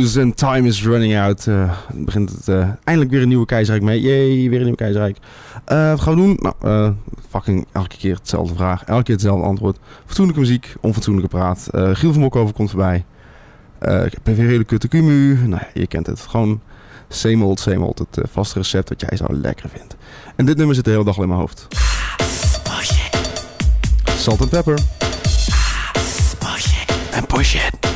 En Time is Running Out. Uh, begint het uh, eindelijk weer een nieuwe keizerrijk mee. Jee, weer een nieuwe keizerrijk. Uh, wat gaan we doen? Nou, fucking elke keer hetzelfde vraag. Elke keer hetzelfde antwoord. Fatsoenlijke muziek, onfatsoenlijke praat. Giel van Mokhoven komt voorbij. ik heb weer hele kutte kumu. Nou je kent het. Gewoon same old, same old. Het vaste recept dat jij zo lekker vindt. En dit nummer zit de hele dag al in mijn hoofd. Salt and pepper. En push it.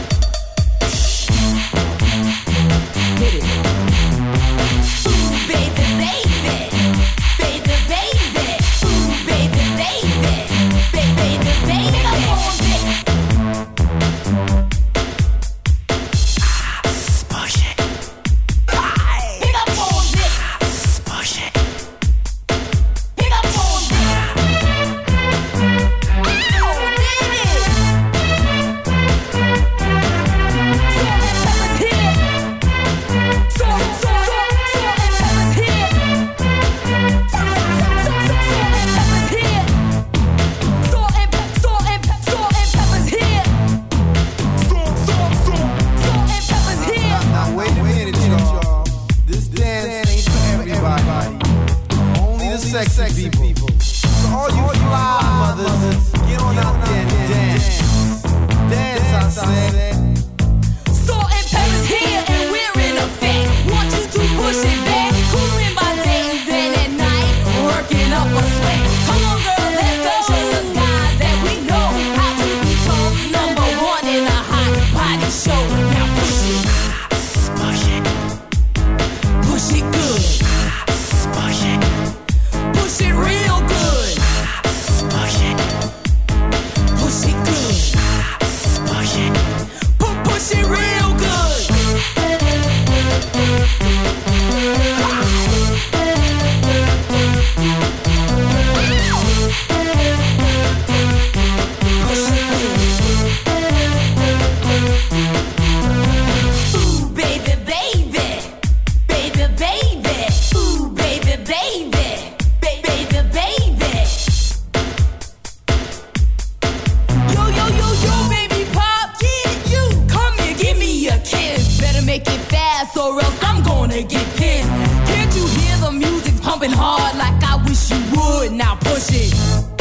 baby. Can't you hear the music pumping hard like I wish you would? Now push it.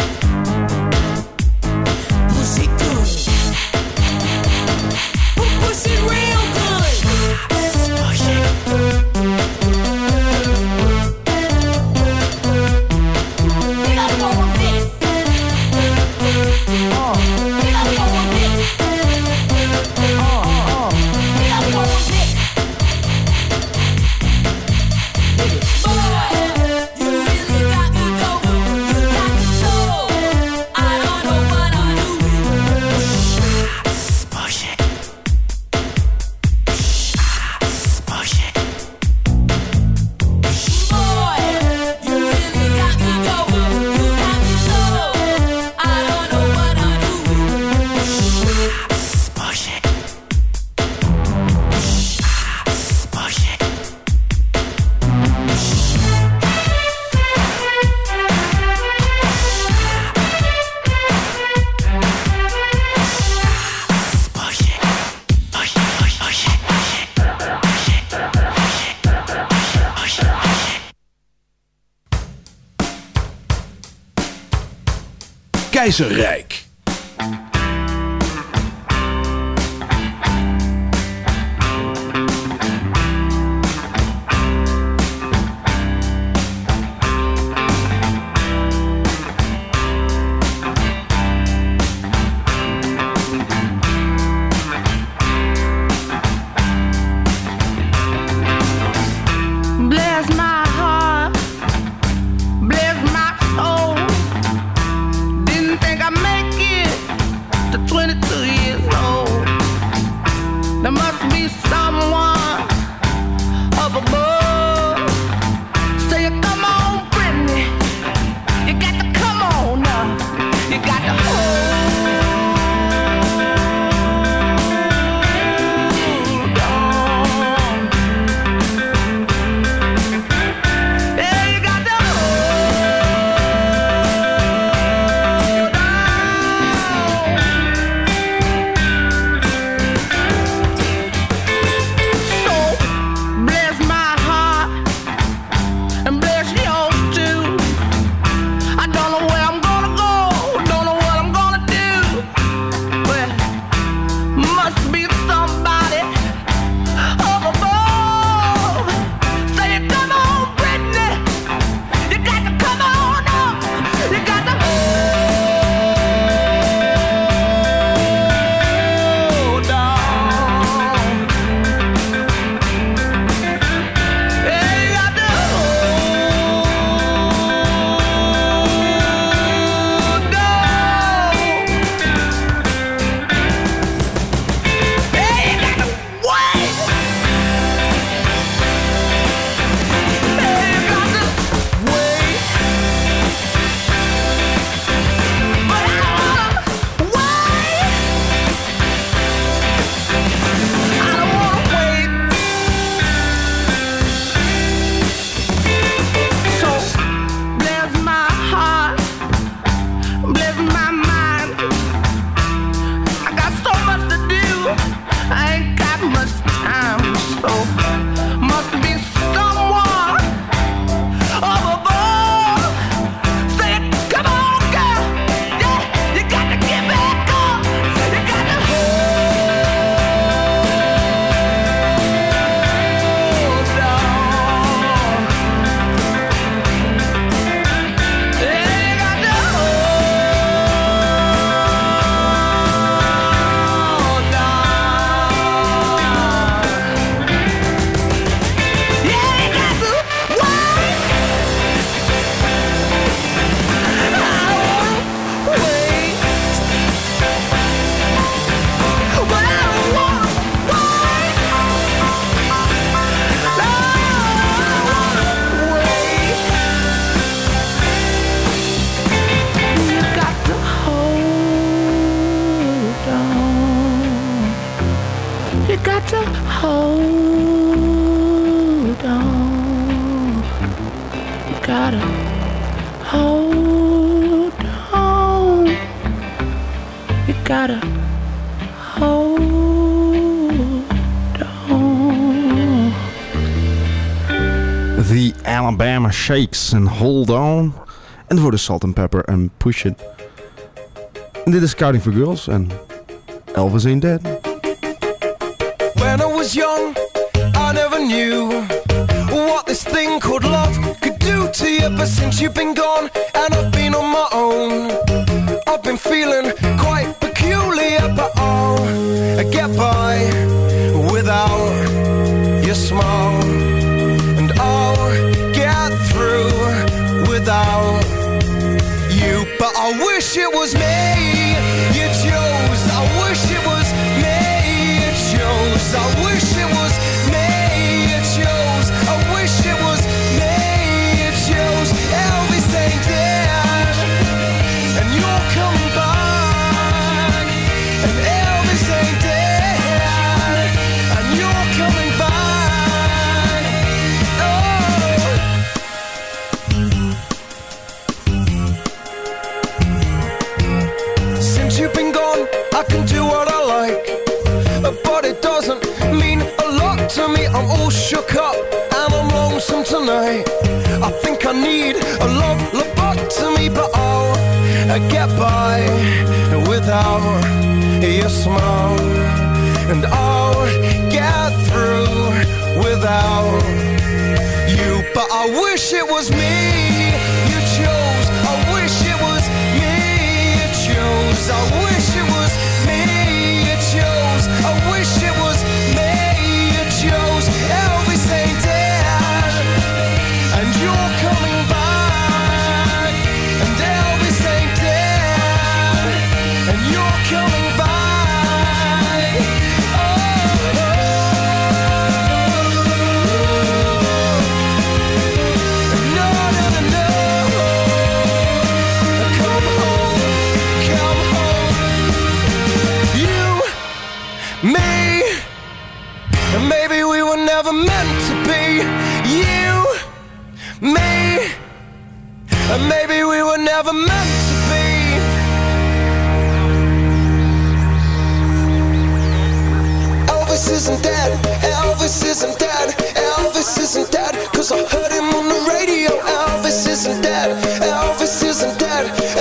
Keizerrijk. Shakes en Hold On. En voor de Salt and Pepper en Push It. En dit is Counting for Girls en Elvis Ain't Dead. When I was young, I never knew what this thing called love could do to you. But since you've been gone, and I get by without your smile. And I'll get through without you. But I wish it was me you chose. I wish it was me you chose. I wish Elvis isn't dead, Elvis isn't dead, cause I heard him on the radio. Elvis isn't dead, Elvis isn't dead.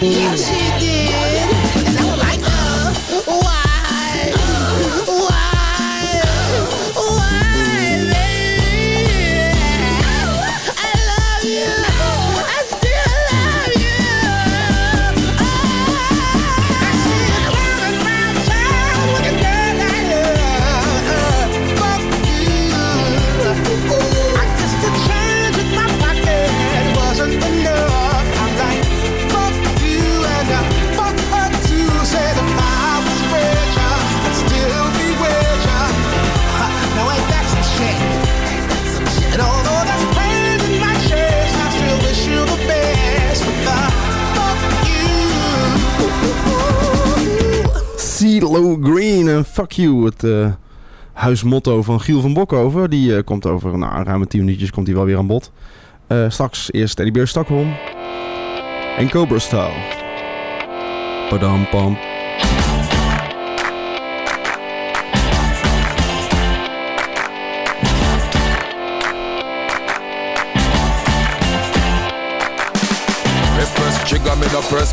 Música Het eh, huismotto van Giel van Bokhoven. Die eh, komt over nou, ruim 10 minuutjes komt hij wel weer aan bod. Eh, straks eerst Teddy Bear Stockholm. En Cobra Style. Padam pam.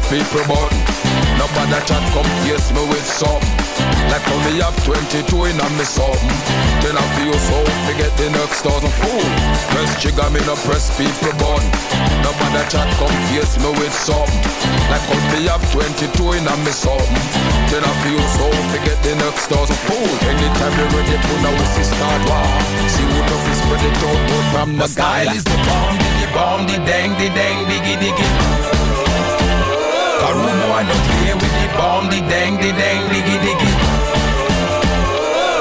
People. Nobody chat come face me with something. Like how me have 22 in a me something. Then I feel so forget the next thousand fool. Press trigger, me no press people button. Nobody chat come face me with something. Like how me have 22 in a me something. Then I feel so forget the next thousand fool. Anytime you ready, put now we see start war. See who the is spread it out, from the style is the bomb, the bomb, the dang, the dang, diggy, diggy. Karu boy no play with the bomb, the dang, the dang, diggy diggy.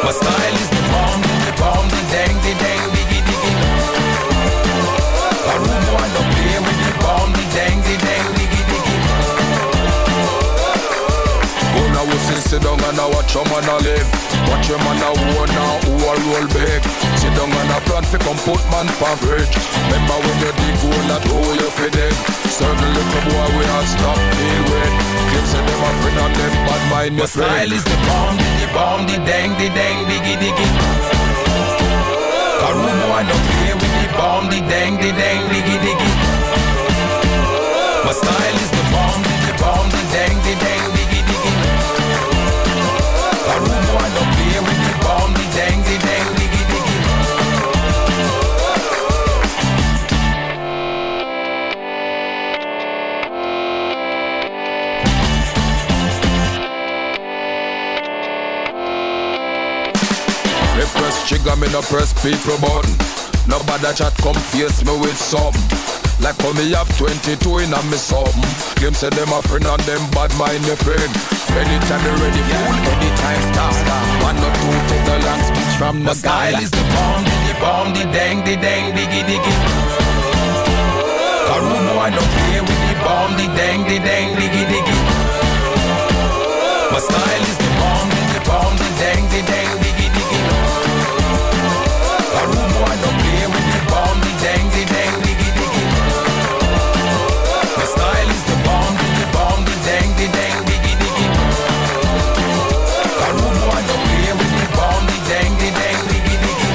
My style is the bomb, the bomb, the dang, the dang, now sit, down and I watch your man a live. Watch your man a war now, who a roll big. Sit down and a plan fi come put man pan fridge. Remember when you dig hole that hole you fi dig. Certain little boy we a stop deal with. Clips and them a friend and them bad mind me style is the bomb, the bomb, the dang, the dang, diggy diggy. Karu boy no play with the bomb, the dang, the dang, diggy diggy. My style is the bomb, the bomb, the dang, the dang, trigger, me no press people button. Nobody chat come face me with something. Like how me have 22 in a me something. Them say them a friend and them bad mind me friend. Anytime they ready, fool, anytime stop. One or two take the long speech from the style is the bomb, the bomb, the dang, the dang, diggy diggy. Karu boy no play with the bomb, the dang, the dang, diggy diggy. My style is the bomb, the bomb, the dang, the dang, dang. My style is the bomb, the bomb, the dang, the dang, diggy diggy. Karu boy no play with the bomb, the dang, the dang, diggy diggy.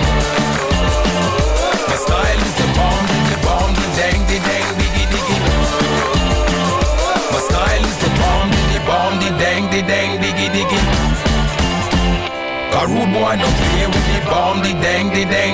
My style is the bomb, the bomb, the dang, the dang, diggy diggy. My style is the bomb, the bomb, the dang, the dang, diggy diggy. Karu boy no play with the bomb, the dang, the dang,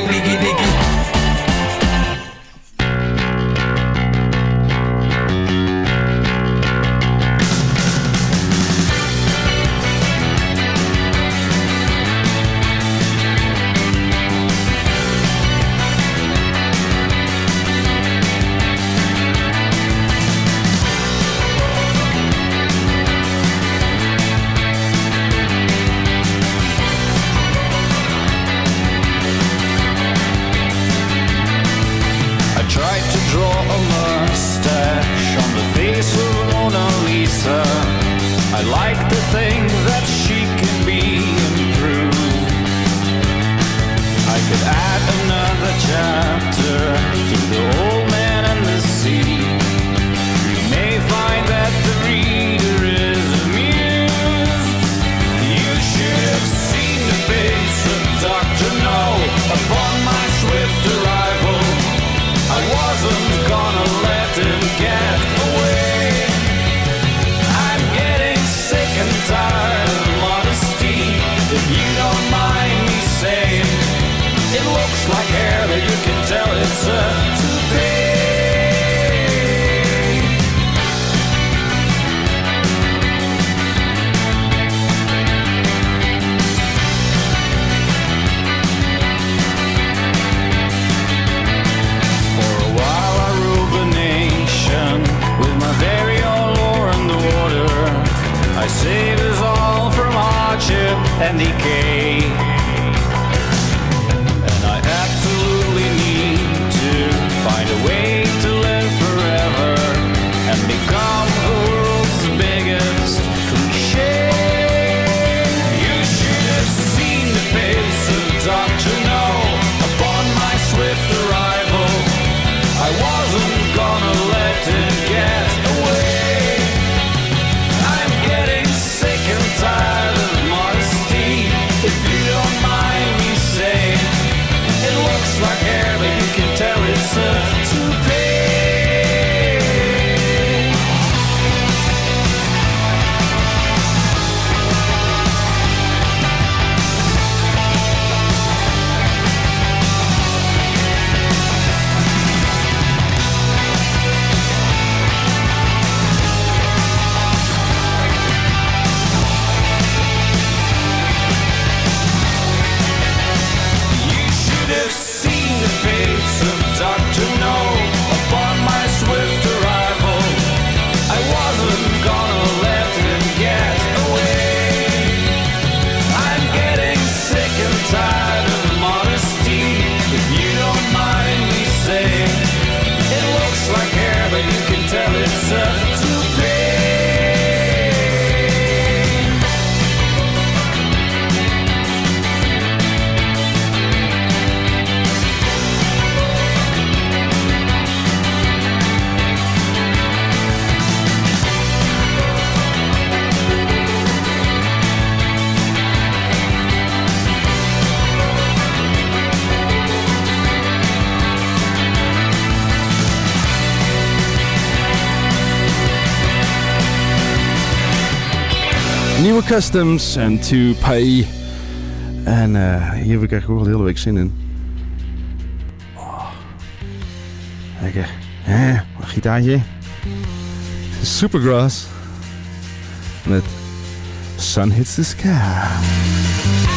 Customs and to Pay. En eh, hier heb ik echt ook de hele week zin in. Oh. Lekker. Hè, een gitaartje. Supergrass. Met Sun Hits the Sky.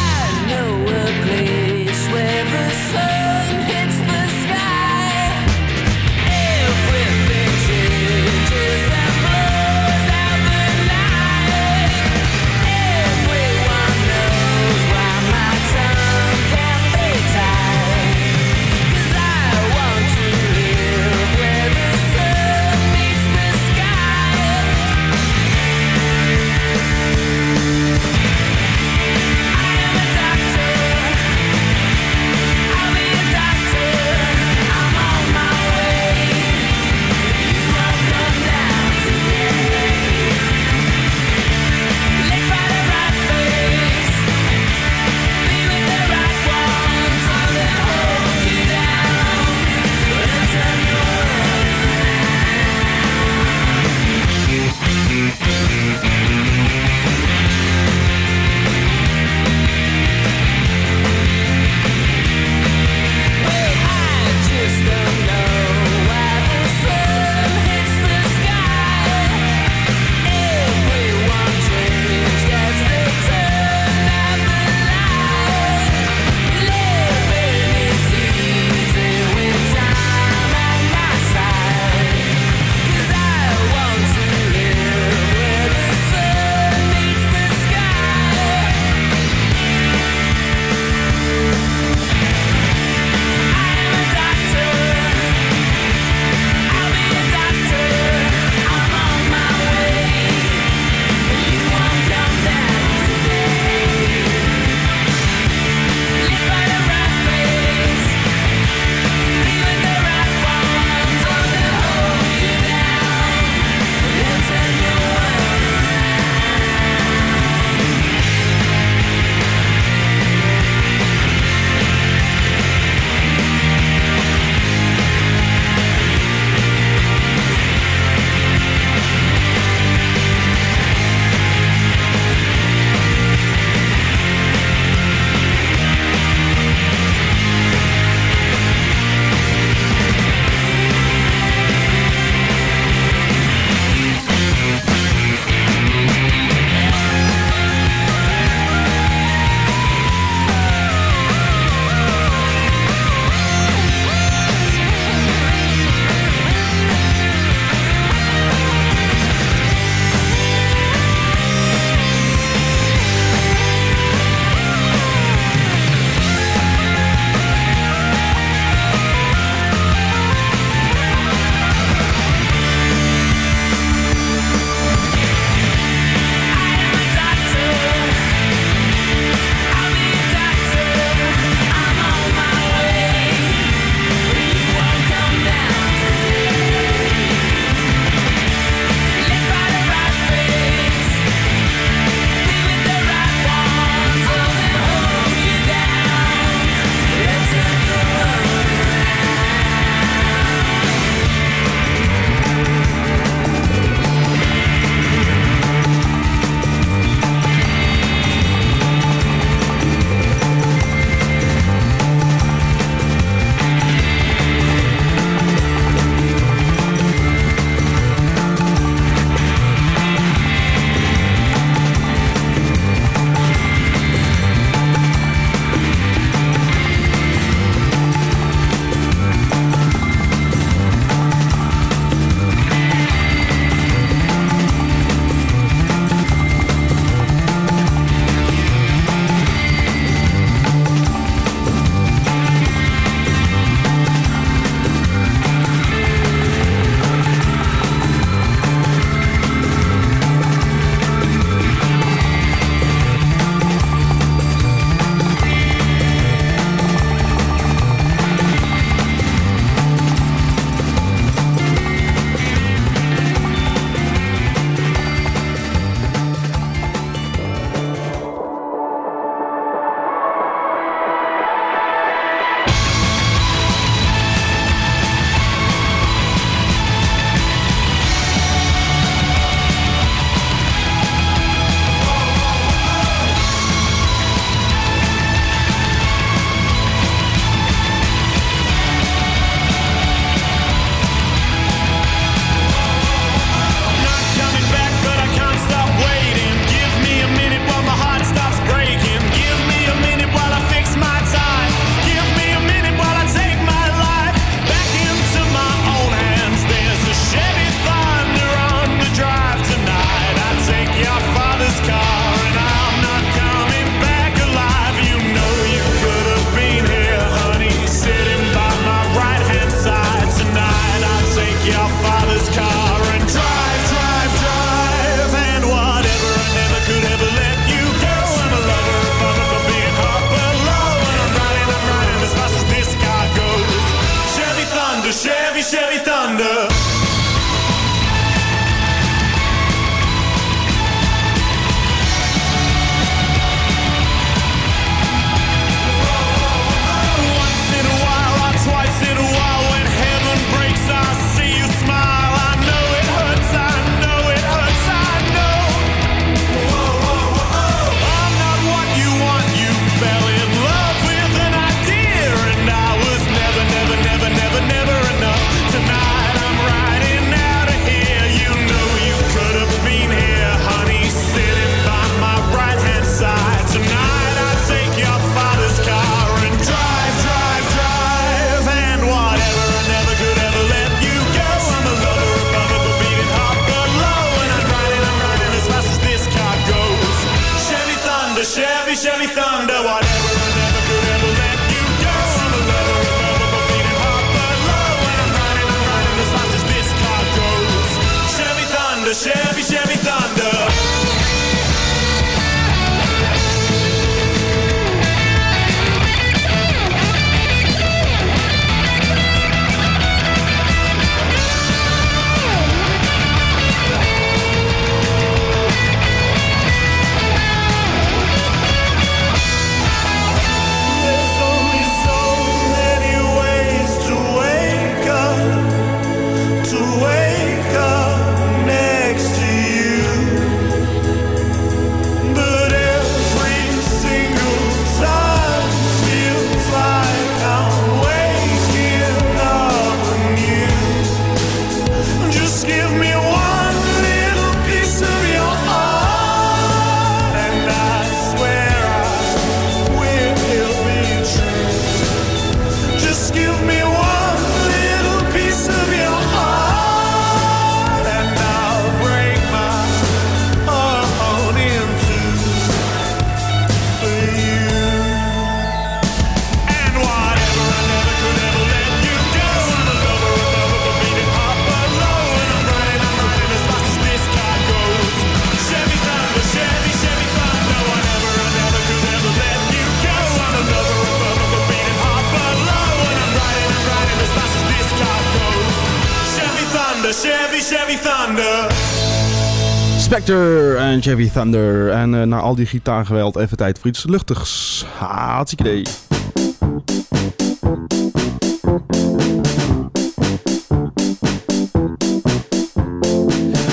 En Chevy Thunder. En eh, na al die gitaargeweld even tijd voor iets luchtigs. Hartstikke idee.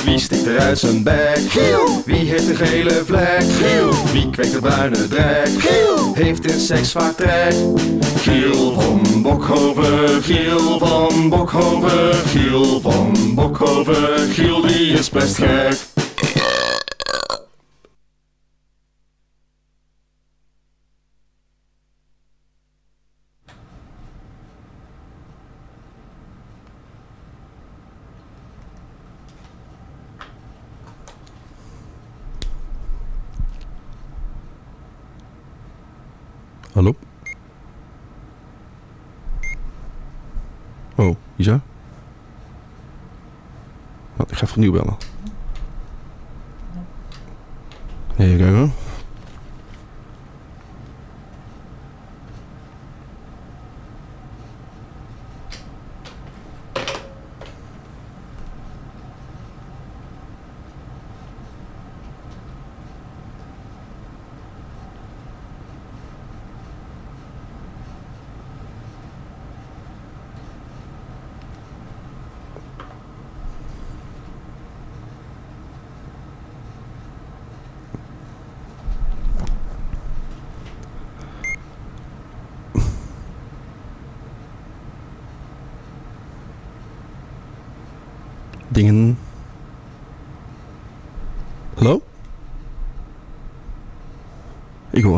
Wie stikt eruit zijn bek? Giel. Wie heeft de gele vlek? Giel. Wie kweekt de bruine drek? Giel. Heeft in seks vaak trek? Giel van Bokhoven, Giel van Bokhoven, Giel van Bokhoven, Giel die is best gek. Ja. Ik ga even opnieuw bellen.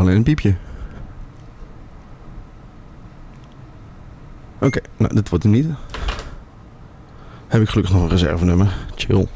alleen een piepje. Oké, okay, nou dit wordt hem niet. Heb ik gelukkig nog een reservenummer. Chill.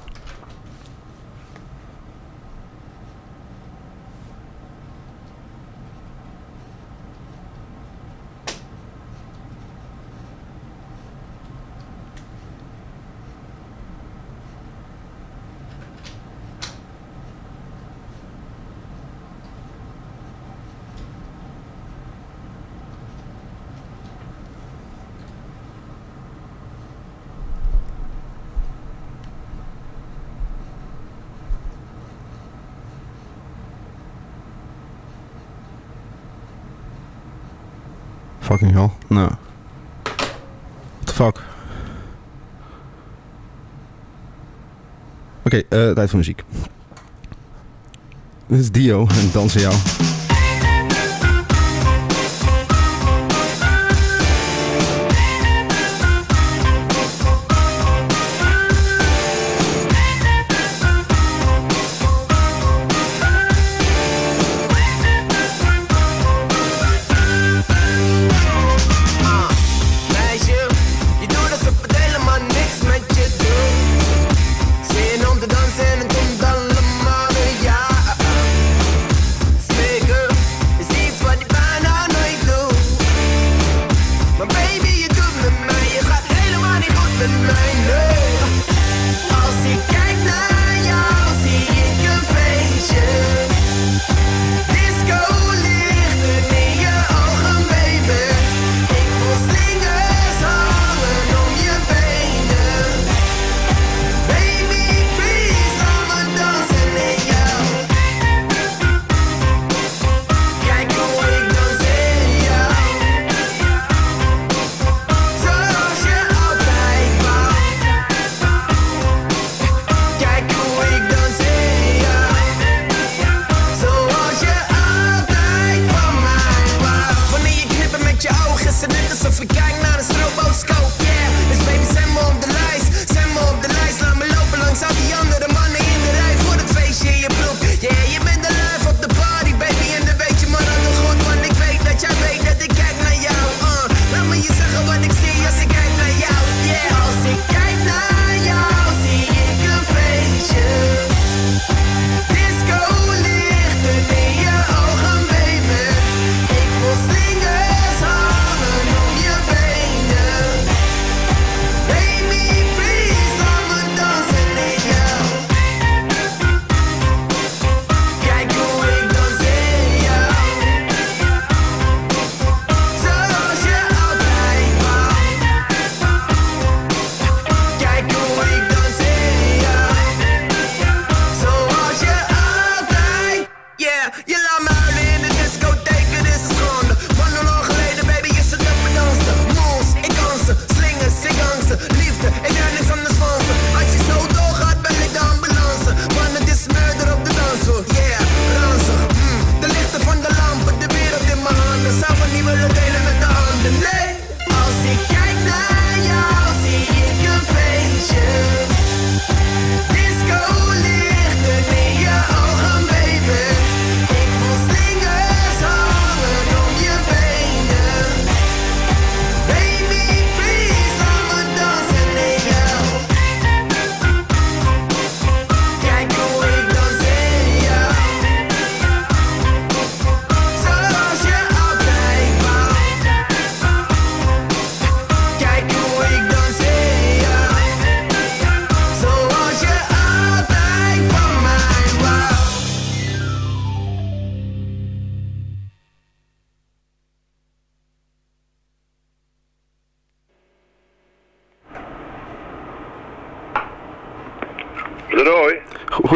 fucking hell. nou. What the fuck? Oké, eh, tijd voor muziek. Dit is Dio en Dansen Jou.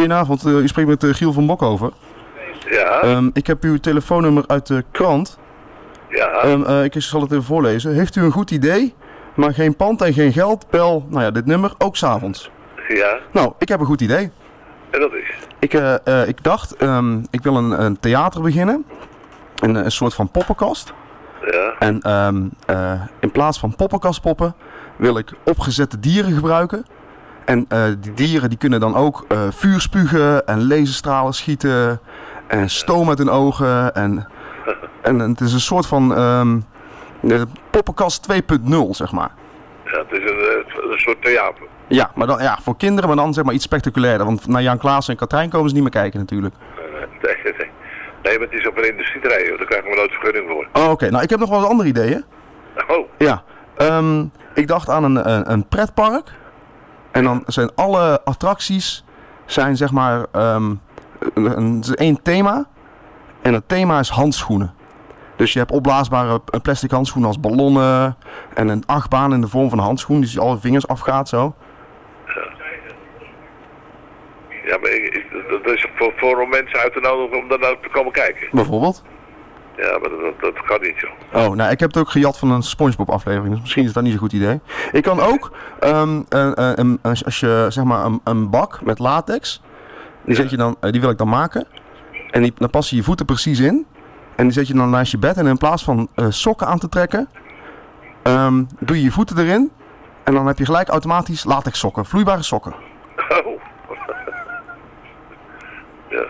Goedenavond, eh, u spreekt met eh, Giel van Bokhoven. Ja? Ehm, ik heb uw telefoonnummer uit de krant. ja? Ehm, eh, ik zal het even voorlezen. Heeft u een goed idee, maar geen pand en geen geld, bel nou ja, dit nummer, ook s'avonds. ja? Nou, ik heb een goed idee. En dat is? Ik, ik dacht, ehm, ik wil een, een theater beginnen. Een, een soort van poppenkast. Ja? En in plaats van poppenkastpoppen wil ik opgezette dieren gebruiken. En eh, die dieren die kunnen dan ook eh, vuur spugen en laserstralen schieten en stoom uit hun ogen. En, en het is een soort van eh, poppenkast 2.0 zeg maar. Ja, het is een, eh, een soort theater. Ja, maar dan, ja, voor kinderen, maar dan zeg maar iets spectaculairder. Want naar Jan Klaas en Katrijn komen ze niet meer kijken natuurlijk. Nee, nee, nee. Nee, maar het is op een industrieterrein, daar krijgen we nooit vergunning voor. Oh, Oké, nou ik heb nog wel eens andere ideeën. Oh, Ja, ehm, ik dacht aan een, een, een pretpark. En dan zijn alle attracties zijn zeg maar ehm, een, één thema. En het thema is handschoenen. Dus je hebt opblaasbare eh, plastic handschoenen als ballonnen. En een achtbaan in de vorm van een handschoen. Dus die alle vingers afgaat zo. ja, maar ik, dat is voor, voor om mensen uit te nodigen om daar nou te komen kijken. Bijvoorbeeld. Ja, maar dat, dat, dat kan niet, joh. Oh, nou ik heb het ook gejat van een Spongebob aflevering. Dus misschien is dat niet zo'n goed idee. Ik kan ook, ehm, een- een- een- als als je zeg maar een, een bak met latex. Die, zet je dan, eh, die wil ik dan maken. En die, dan pas je je voeten precies in. En die zet je dan naast je bed. En in plaats van eh, sokken aan te trekken, ehm, doe je je voeten erin. En dan heb je gelijk automatisch latex sokken. Vloeibare sokken. Oh. ja.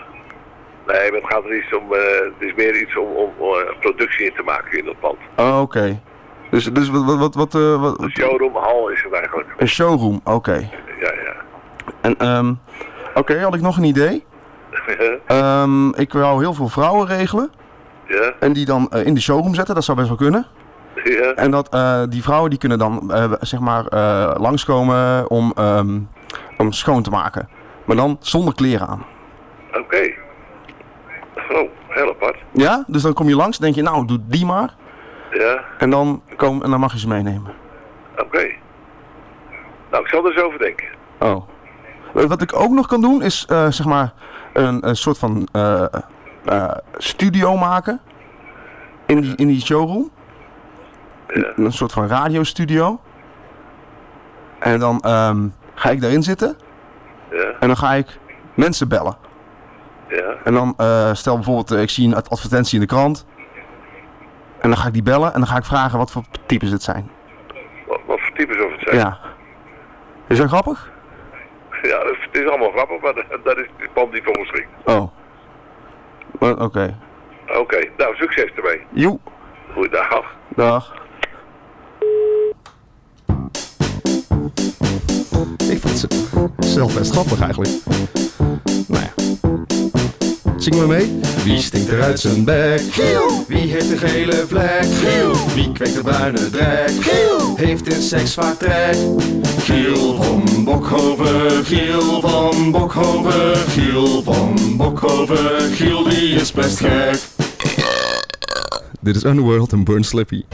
Nee, maar het gaat er iets om, eh, het is meer iets om, om eh, productie in te maken in dat pand. Oh, oké. Dus, dus wat, wat, wat, eh, wat- Een showroom hal is het eigenlijk. Een showroom, oké. Ja, ja. En ehm, oké, had ik nog een idee. Ehm, ik wou heel veel vrouwen regelen. ja, En die dan in de showroom zetten, dat zou best wel kunnen. ja. En dat die vrouwen die kunnen dan eh, zeg maar eh, langskomen om, ehm, om schoon te maken. Maar dan zonder kleren aan. Oké. Oh, heel apart. Ja, dus dan kom je langs, denk je nou doe die maar. Ja, En dan, kom, en dan mag je ze meenemen. oké. Nou, ik zal er eens over denken. Oh. Eh, Wat ik ook nog kan doen is eh, zeg maar een, een soort van eh, studio maken. In die, in die showroom. Ja. Een soort van radiostudio. En dan ehm, ga ik daarin zitten. Ja, En dan ga ik mensen bellen. Ja. En dan eh, stel bijvoorbeeld, eh, ik zie een ad- advertentie in de krant. En dan ga ik die bellen en dan ga ik vragen wat voor types het zijn. Wat, wat voor types of het zijn? Ja. Is dat grappig? Ja, het is allemaal grappig, maar dat- is pand niet voor geschikt. Oh. Maar, Oké. Oké, nou, succes ermee. Joe. Goeiedag. Dag. Ik vond het zelf best grappig eigenlijk. Ja. Zingen we mee? Wie stinkt er uit zijn bek? Giel! Wie heeft een gele vlek? Giel! Wie kweekt de bruine drek? Giel! Heeft in seks vaak trek? Giel van Bokhoven, Giel van Bokhoven, Giel van Bokhoven, Giel die is best gek. Dit is Underworld en Burn Slippy.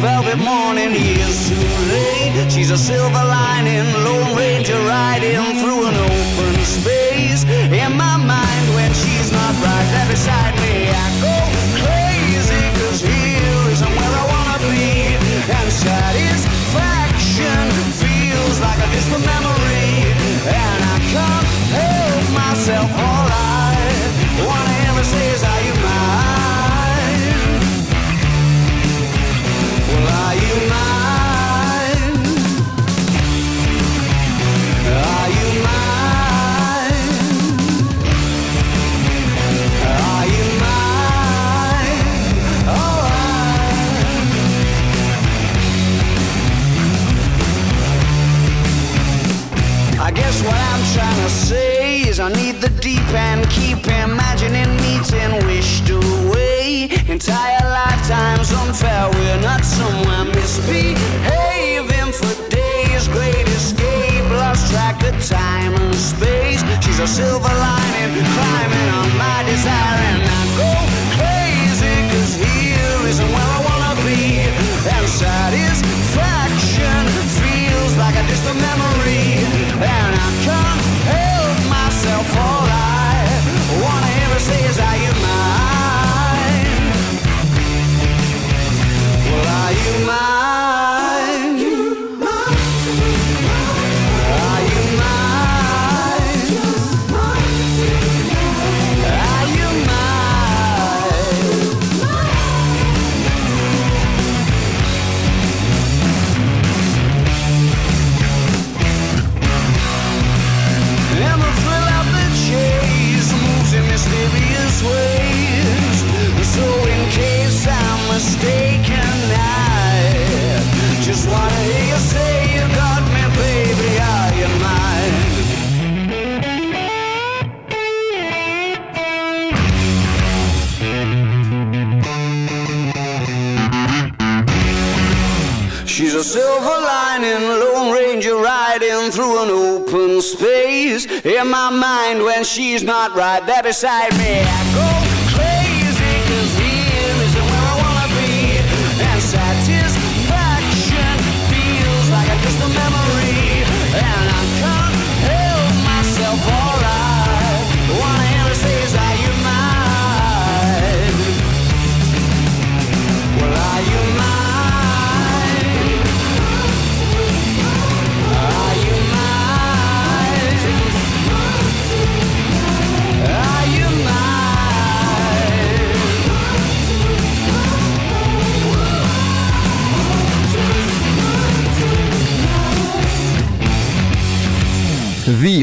velvet moon. she's not right there beside me.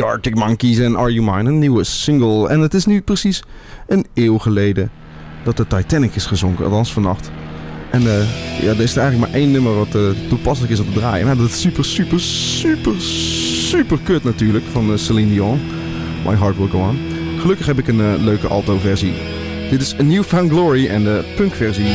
Arctic Monkeys en Are You Mine, een nieuwe single. En het is nu precies een eeuw geleden dat de Titanic is gezonken, althans vannacht. En eh, ja, er is eigenlijk maar één nummer wat eh, toepasselijk is op het draaien. Nou, dat is super, super, super, super kut natuurlijk van eh, Celine Dion. My Heart Will Go On. Gelukkig heb ik een leuke alto-versie. Dit is A Newfound Glory en de punk versie.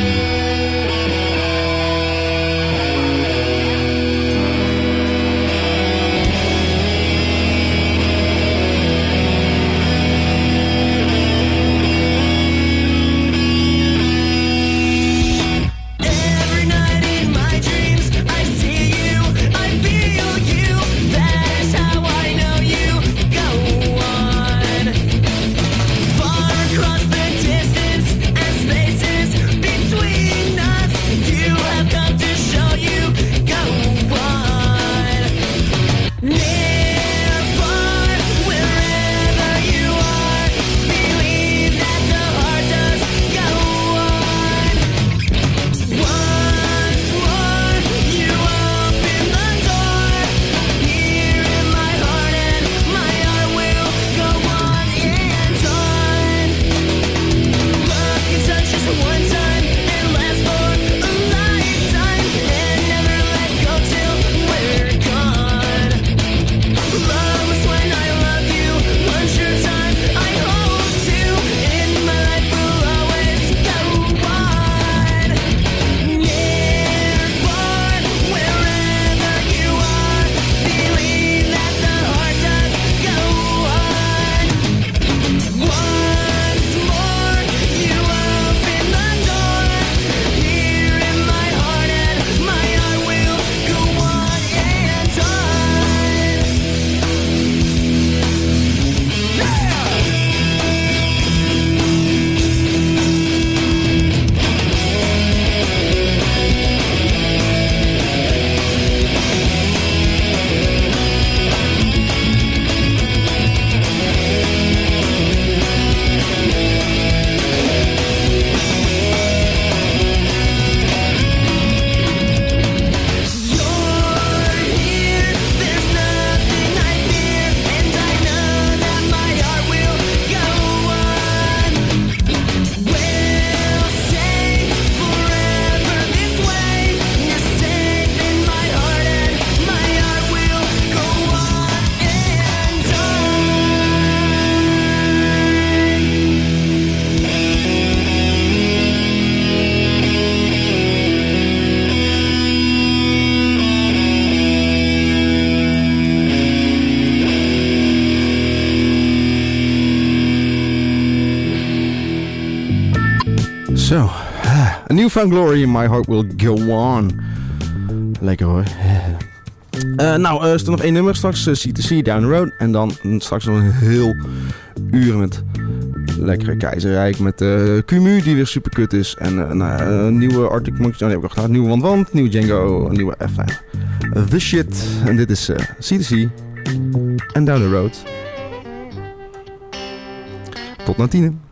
Glory Glory, My Heart Will Go On. Lekker hoor. Eh, nou, eh, er uh, staat nog één nummer straks, uh, Down the Road. En dan straks nog een heel uur met lekkere keizerrijk. Met uh, QMU, die weer super kut is. En een nieuwe Arctic Monkeys, oh, nee, heb ik. Nieuwe Want Want, nieuwe Django, een nieuwe F9. The Shit. En dit is C2C en Down the Road. Tot na tienen.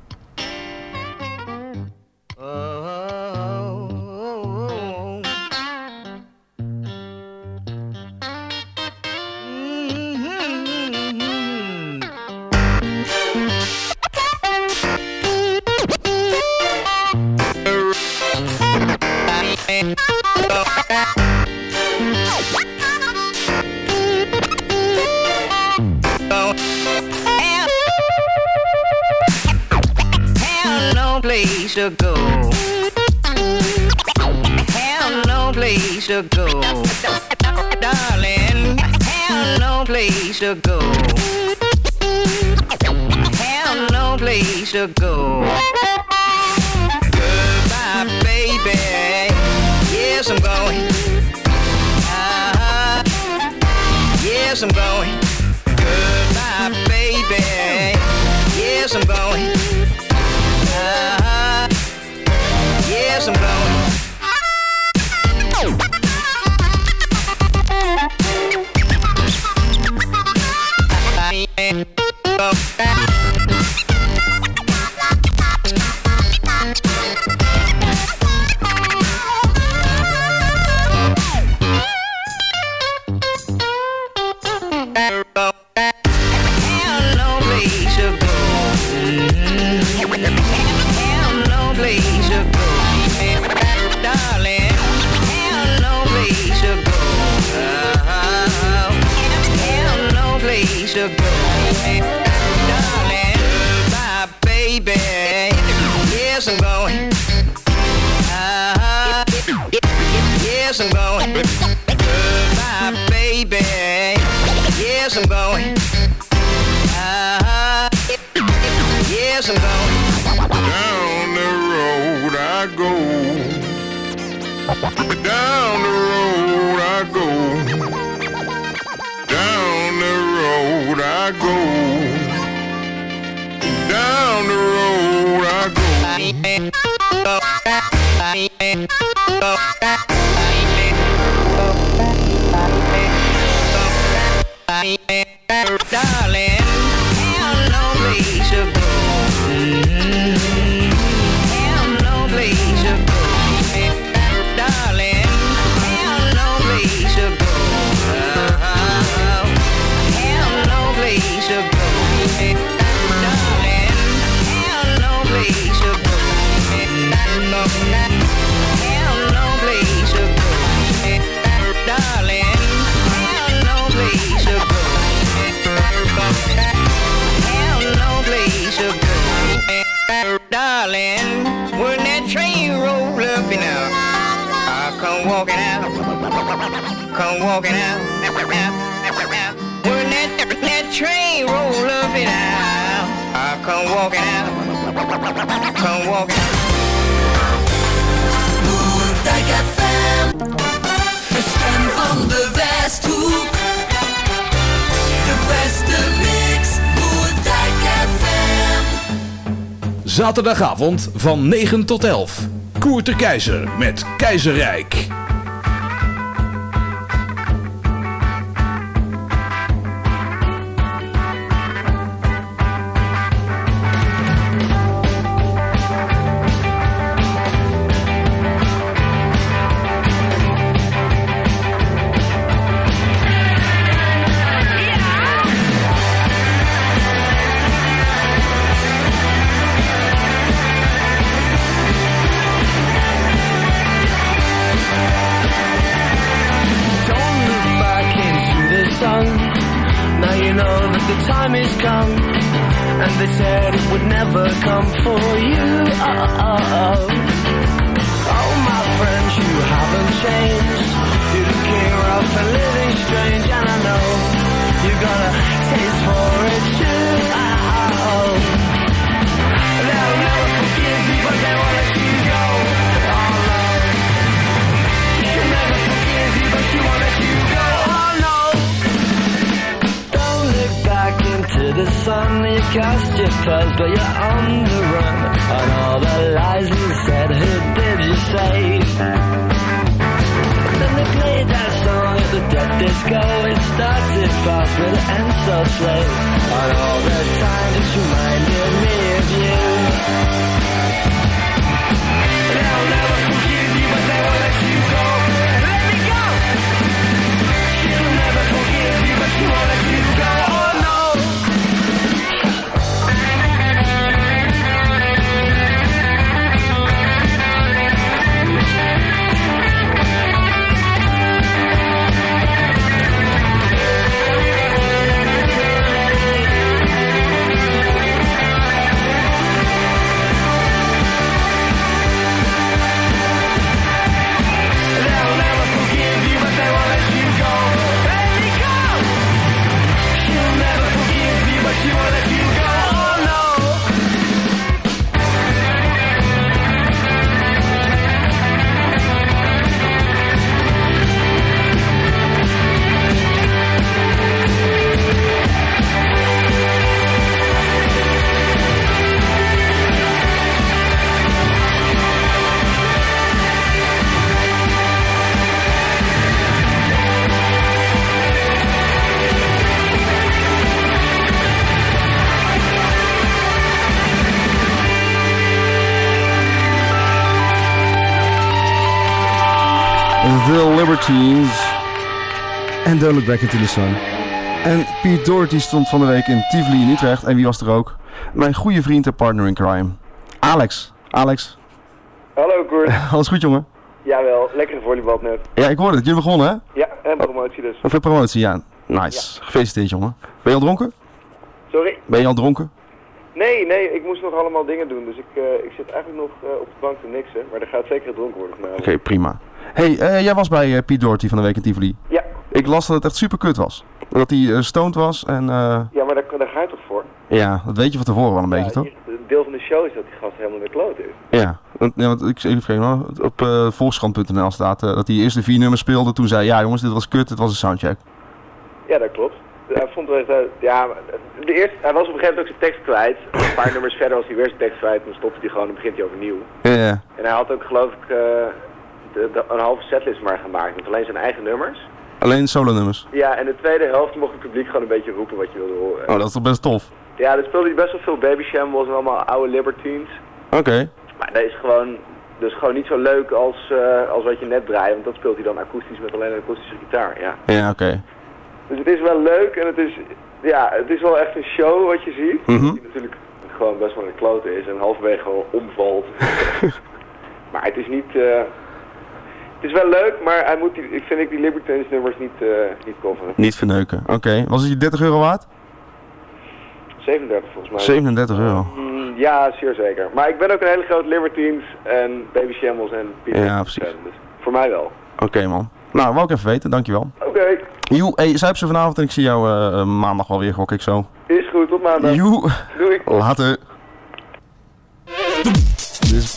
Zaterdagavond van 9 tot 11. Koert de Keizer met Keizerrijk. Don't Look Back Into The Sun. En Pete Doherty stond van de week in Tivoli in Utrecht. En wie was er ook? Mijn goede vriend en partner in crime. Alex. Alex. Hallo Koert. Alles goed jongen? Jawel, lekkere volleybal net. Ja, ik hoorde het. Jullie begonnen hè? Ja, en promotie dus. Of een promotie, ja. Nice. Gefeliciteerd jongen. Ben je al dronken? Sorry? Ben je al dronken? Nee, nee, ik moest nog allemaal dingen doen, dus ik, eh, ik zit eigenlijk nog eh, op de bank te niksen. Maar er gaat zeker gedronken worden vanavond. Oké, prima. hey, eh, jij was bij eh, Pete Doherty van de week in Tivoli. Ja. Ik las dat het echt super kut was. Dat hij eh, stoned was en... eh, Ja, maar daar, daar ga je toch voor? ja, dat weet je van tevoren wel een beetje, toch? Een deel van de show is dat die gast helemaal de kloot is. Ja, want, ja, want ik even vergeten, op volkskrant.nl staat dat hij eerst de vier nummers speelde. Toen zei ja jongens, dit was kut, dit was een soundcheck. Ja, dat klopt. Hij vond eh, ja, de eerste, hij was op een gegeven moment ook zijn tekst kwijt. Een paar nummers verder was hij weer zijn tekst kwijt, dan stopte hij gewoon en begint hij overnieuw. Ja, ja. En hij had ook geloof ik de, de- een halve setlist maar gemaakt, met alleen zijn eigen nummers. Alleen solo nummers. Ja, en de tweede helft mocht het publiek gewoon een beetje roepen wat je wilde horen. Oh, dat is toch best tof. Ja, dat speelde hij best wel veel Baby Shambles en allemaal oude Libertines. Oké. Maar dat is gewoon, dus gewoon niet zo leuk als, eh, als wat je net draait, want dat speelt hij dan akoestisch met alleen een akoestische gitaar, ja. Ja, oké. Dus het is wel leuk en het is, ja, het is wel echt een show wat je ziet. Mhm. Die natuurlijk gewoon best wel een klote is en halverwege gewoon omvalt. maar het is niet, eh, het is wel leuk, maar hij moet die, ik vind ik die Libertines nummers niet, eh niet coveren. Niet verneuken. Oké. Was het je 30 euro waard? 37 volgens mij. 37 euro. Mm, ja, zeer zeker. Maar ik ben ook een hele grote Libertines en Baby Shambles en Peter. Ja, precies. Dus voor mij wel. Oké man. Nou, wou ik even weten, dankjewel. Oké, Joe, hey, zuip ze vanavond en ik zie jou eh, eh, maandag wel weer, gok ik zo. is goed, tot maandag. Joe. Doei. Later. Dit is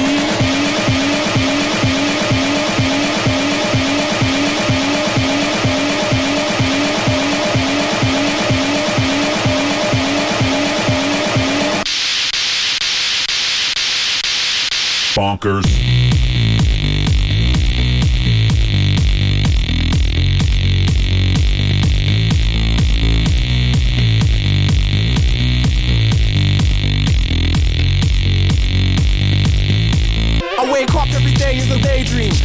Bonkers. I wake up every day is a daydream.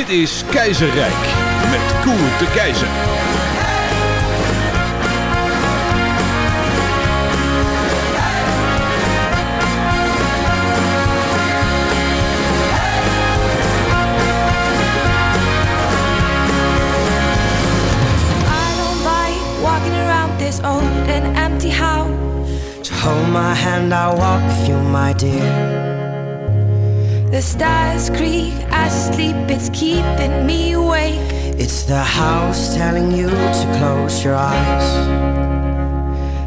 Dit is Keizerrijk met Koert de Keizer. I don't like walking around this old and empty house. So hold my hand, I'll walk with you, my dear. The stars creak as I sleep, it's keeping me awake. It's the house telling you to close your eyes.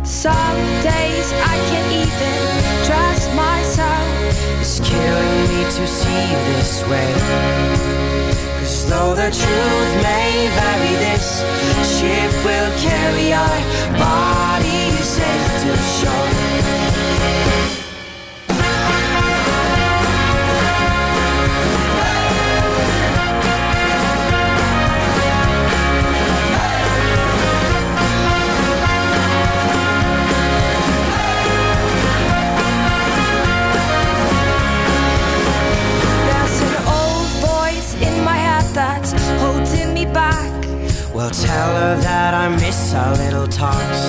Some days I can't even trust myself. It's killing me to see this way. Cause though the truth may vary, this ship will carry our bodies safe to shore. Well, tell her that I miss our little talks.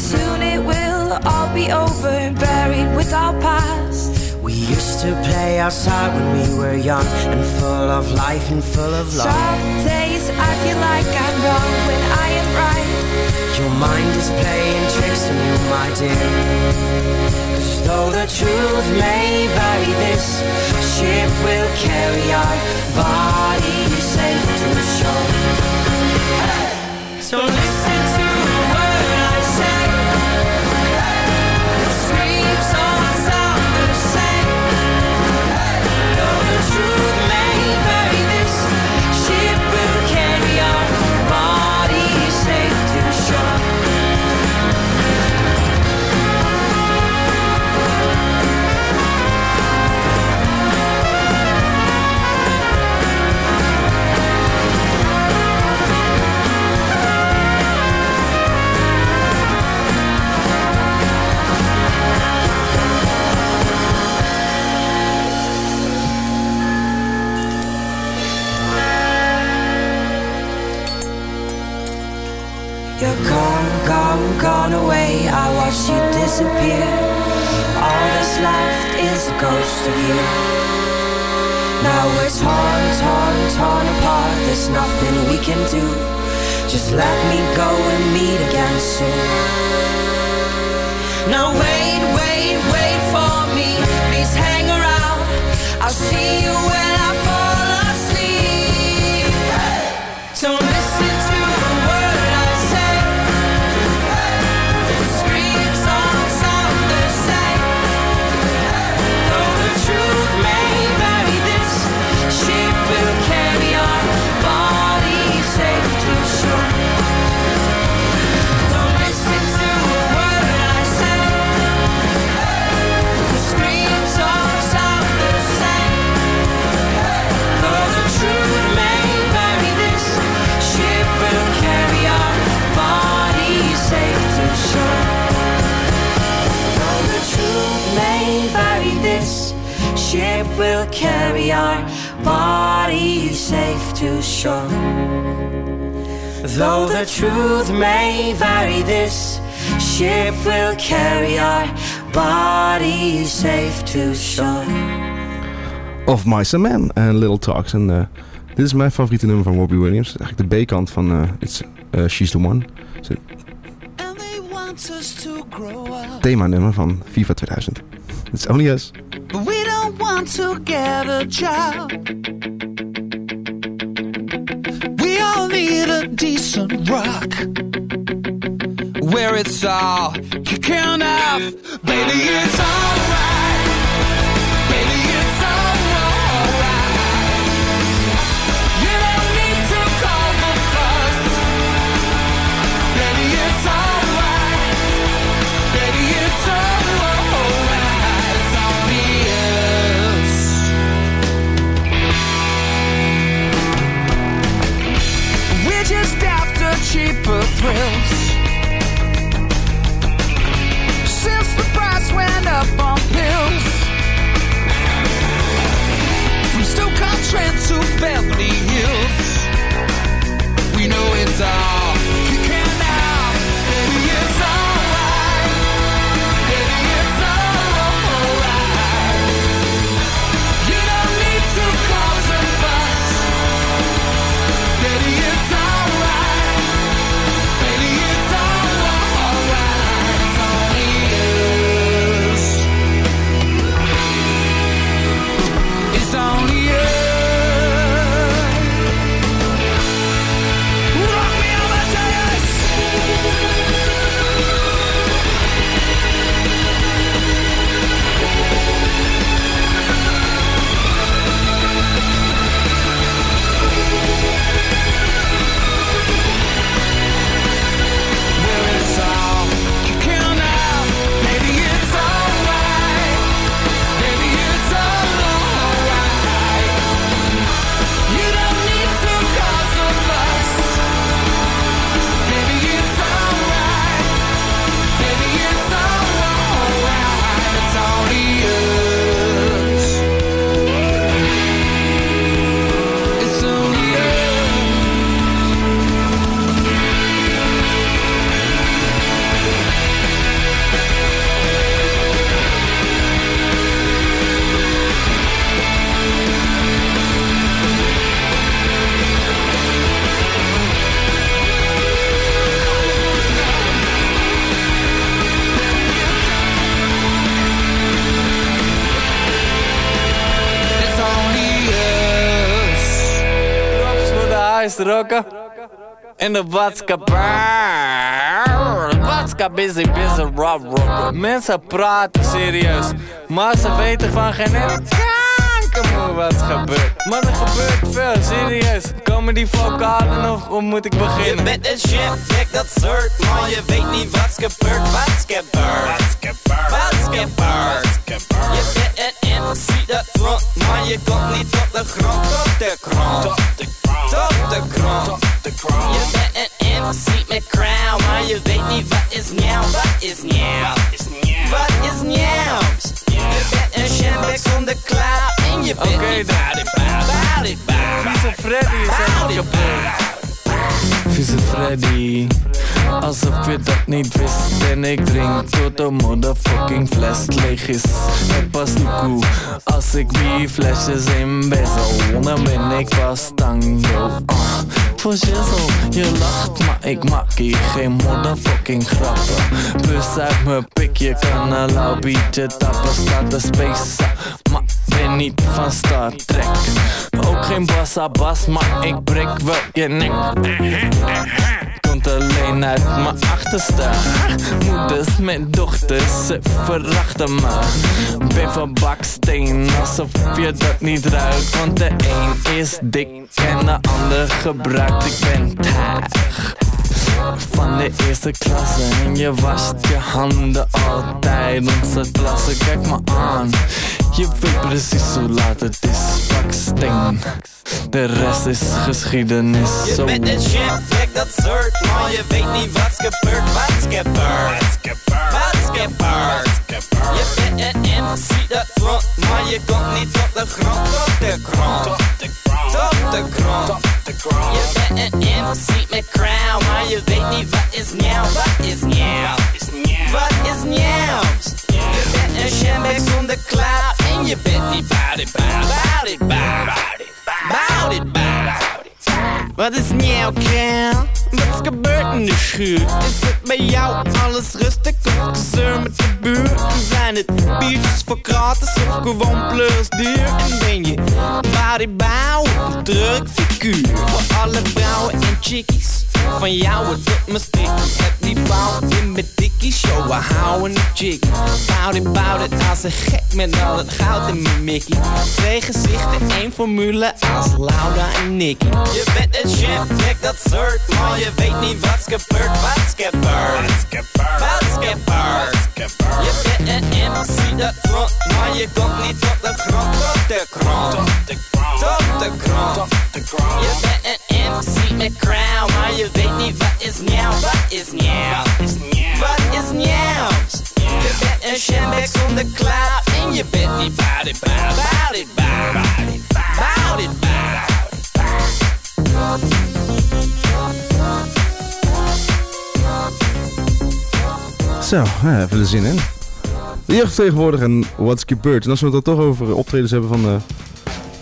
Soon it will all be over, buried with our past. We used to play outside when we were young and full of life and full of love. Some days I feel like I'm wrong when I am right. Your mind is playing tricks on you, my dear. Though the truth may vary, this ship will carry our bodies safe to shore. Hey! So listen You're gone, gone, gone away. I watch you disappear. All that's left is a ghost of you. Now we're torn, torn, torn apart. There's nothing we can do. Just let me go and meet again soon. Now wait, wait, wait for me. Please hang around. I'll see you when I fall asleep. So listen will carry our bodies safe to shore. Though the truth may vary, this ship will carry our bodies safe to shore. Of Mice and Men en Little Talks. En eh, dit is mijn favoriete nummer van Robbie Williams. Eigenlijk de B-kant van eh, It's, eh, She's the One. Grow up. thema-nummer van FIFA 2000. It's Only Us. Get a job. We all need a decent rock. Where it's all kicking off. Baby, it's alright. Cheaper thrills. Since the price went up on pills. From Stoke-on-Trent to Beverly Hills. We know it's all voor de huisrokken. En de watskapper. De watskap busy, busy, rob, rob. Mensen praten serieus, maar ze weten van geen kankermoe wat gebeurt. Maar er gebeurt veel, serieus. Komen die vocalen of hoe moet ik beginnen? Je bent een shit, kijk dat soort, maar je weet niet wat's gebeurd. Wat's gebeurd? Wat's gebeurd? Je bent een MC dat front, maar je komt niet op de grond. Tot de grond. Tot de grond. Tot de grond. Je bent een MC met crown, maar je weet niet wat is nieuw. Wat is nieuw? Wat is nieuw? Je bent een shambek zonder cloud en je bent Oké, niet dan. boudy, boudy, boudy. Vieze Freddy is helemaal kapot. Vieze Freddy. Alsof je dat niet wist En ik drink tot de motherfucking fles. Leeg is Het pas niet cool Als ik die flesjes in bezel Dan ben ik pas tang, yo uh. Voor shizzle, je lacht maar ik maak hier geen motherfucking grappen. Bus uit mijn pik, je kan een lauw tappen. Staat de space maar ben niet van Star Trek. Ook geen bassa bas, maar ik breek wel je nek Komt alleen uit mijn achterste Moeders met dochters, ze verachten me. Ben van baksteen, alsof je dat niet ruikt. Want de een is dik en de ander gebruikt. Ik ben taag van de eerste klasse. En je wast je handen altijd Onze klasse, kijk me aan Je weet precies hoe laat het is, pak steen. De rest is geschiedenis. Je Zo. bent een chef, kijk dat soort, maar je weet niet wat's gebeurd, wat's gebeurd. Wat's gebeurd. Je bent een MC dat front, maar je komt niet op de grond, op de grond. Op de grond. Je bent een MC met crown, maar je weet niet wat is nieuw, wat is nieuw. Wat is nieuw? Bent een shambek zonder cloud en je bent it, bout it, bout it, bout it. Wat is nieuw, Kel? Wat is gebeurd in de schuur? Is het bij jou alles rustig of gezeur met de buurt? Zijn het biertjes voor gratis of gewoon plus duur? En ben je bodybouw of druk figuur? Voor alle vrouwen en chickies van jou het doet me sticky Heb die bouw in mijn dikkie Show, we houden een jiggy Bout it, bout it, als een gek met al het goud in mijn mickey Twee gezichten, één formule als Laura en Nicky. Je bent een chef, kijk dat soort Maar je weet niet wat's gebeurd, wat's gebeurd? Wat's gebeurd? Je bent een MC dat front Maar je komt niet op de grond, op de grond. Op de grond. Je bent een MC met crown Maar je weet niet wat is nieuw, wat is nieuw Wat is nieuw Je bent een zonder cloud. En je bent niet it Bout it, bout Zo, even de zin in. De jeugd tegenwoordig en What's Gebeurd. En als we het dan toch over optredens hebben van, eh,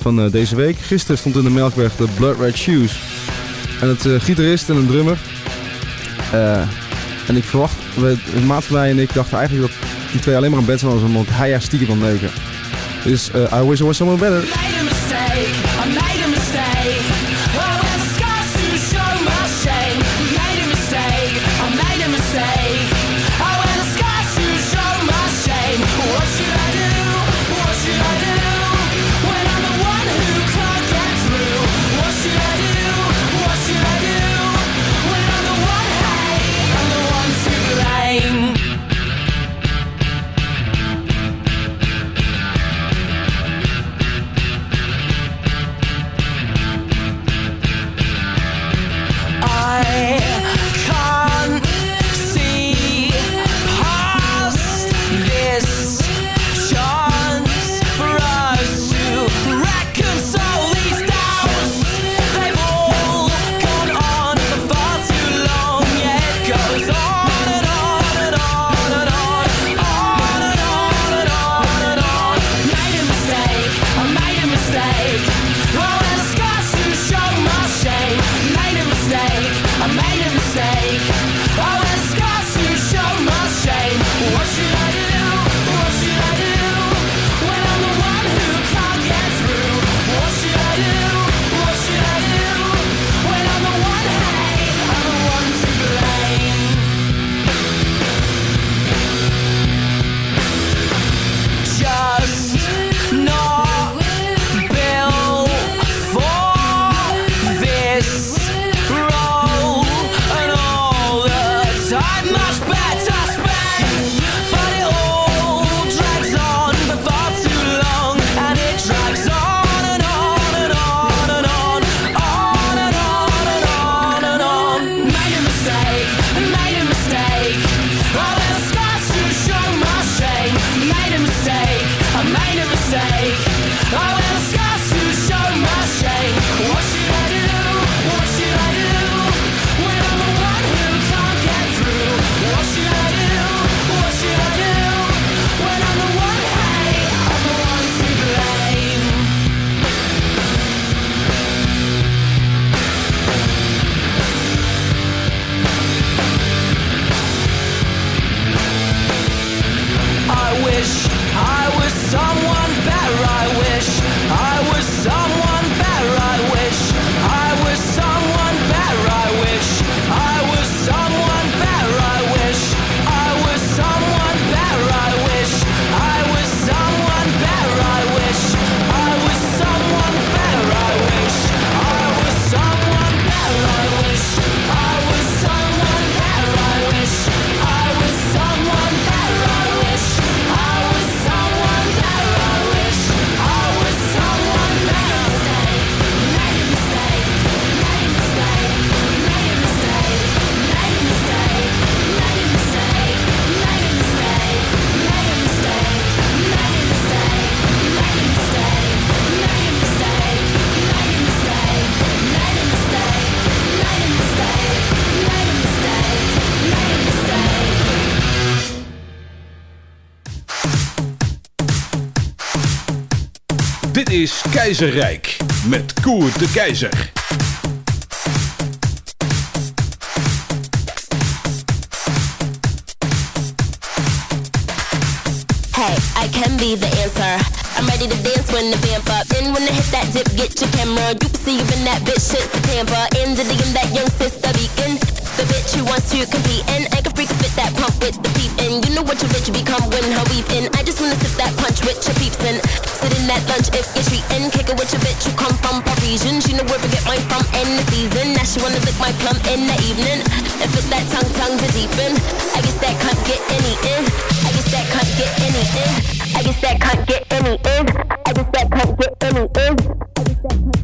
van eh, deze week. Gisteren stond in de Melkweg de Blood Red Shoes. En het eh, gitarist en een drummer. Eh, en ik verwacht, we, een maat van mij en ik dachten eigenlijk dat die twee alleen maar een band zijn omdat hij ja stiekem van neuken. Dus I wish I was someone better. Dit is Keizerrijk met Koert de Keizer. Hey, I can be the answer. I'm ready to dance when the vamp up. Then when I hit that dip, get your camera. You can see even that bitch shit's the tamper. In the DM, that young sister beacon. The bitch who wants to compete and I can freak fit that pump with the peep in. You know what your bitch become when her weave in. I just wanna sip that punch with your peeps in. Sit in that lunch if you're treating. Kick it with your bitch who come from Parisian. She know where to get mine from in the season. Now she wanna lick my plum in the evening. And fit that tongue tongue to deepen. I guess that can't get any in. I guess that can't get any in. I guess that can't get any in. I guess that can't get any in. I was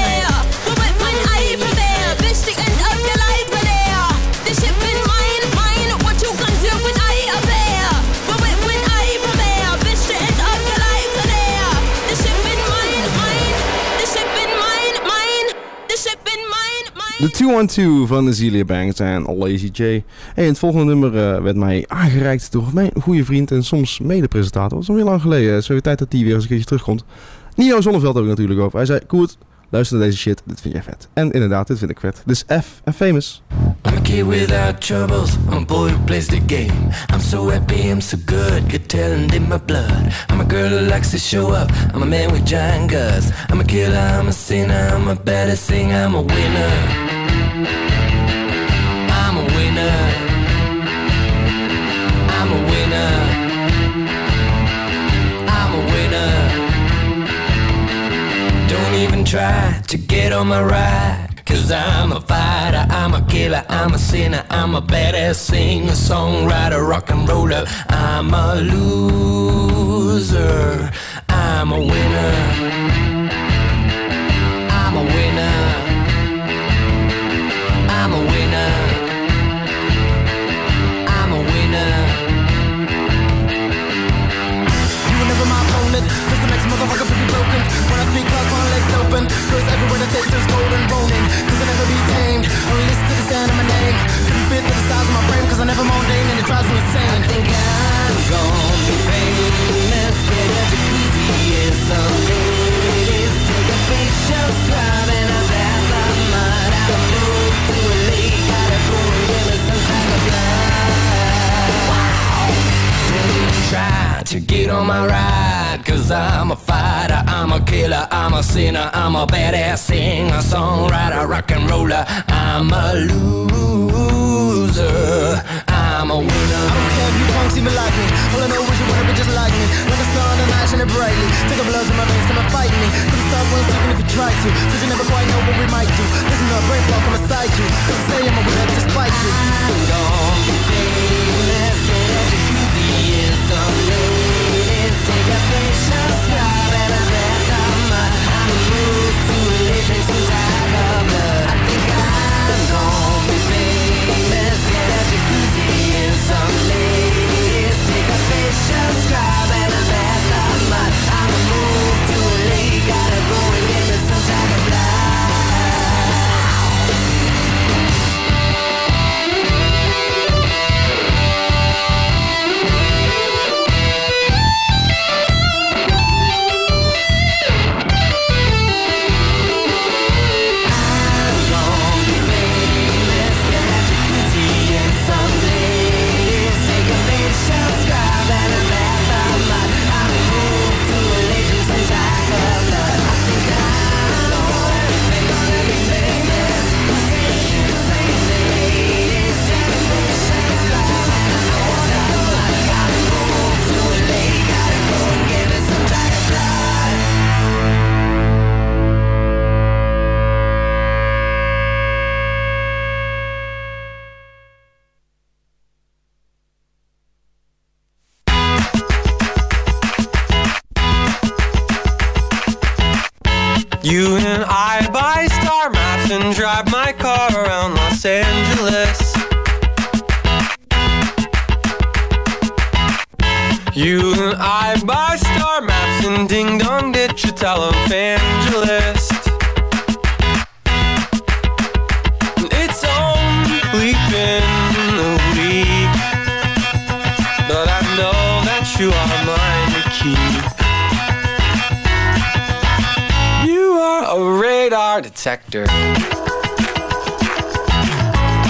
De 212 van de Zelia Banks en Lazy J. Het volgende nummer eh, werd mij aangereikt door mijn goede vriend en soms mede-presentator. Dat is alweer lang geleden. Het is weer tijd dat die weer eens een keertje terugkomt. Nino Zonneveld heb ik natuurlijk over. Hij zei, Koert, luister naar deze shit. Dit vind jij vet. En inderdaad, dit vind ik vet. Is F en Famous. Kid without troubles. I'm a boy who plays the game. I'm so happy, I'm so good. Good talent in my blood. I'm a girl who likes to show up. I'm a man with giant guts. I'm a killer, I'm a sinner. I'm a better singer. I'm a winner. I'm a winner. I'm a winner. I'm a winner. Don't even try to get on my ride. Cause I'm a fighter, I'm a killer, I'm a sinner, I'm a badass singer, songwriter, rock and roller. I'm a loser, I'm a winner. To get on my ride Cause I'm a fighter, I'm a killer, I'm a sinner, I'm a badass singer, songwriter, rock and roller. I'm a loser. I'm a winner. I don't care if you punks even like me. All I know is you wanna be just like me. Like a star in the night shining brightly. Take a blood to my veins, come and fight me. Couldn't stop once even if you tried to. Cause you never quite know what we might do. Listen to a brain fog come aside you. Cause say I'm a winner despite you. I'm gonna be famous, get a jacuzzi and some take a facial Scribe and I'm at mud I'm a move too late, gotta go and get televangelist. It's only been a week, but I know that you are mine to keep. You are a radar detector.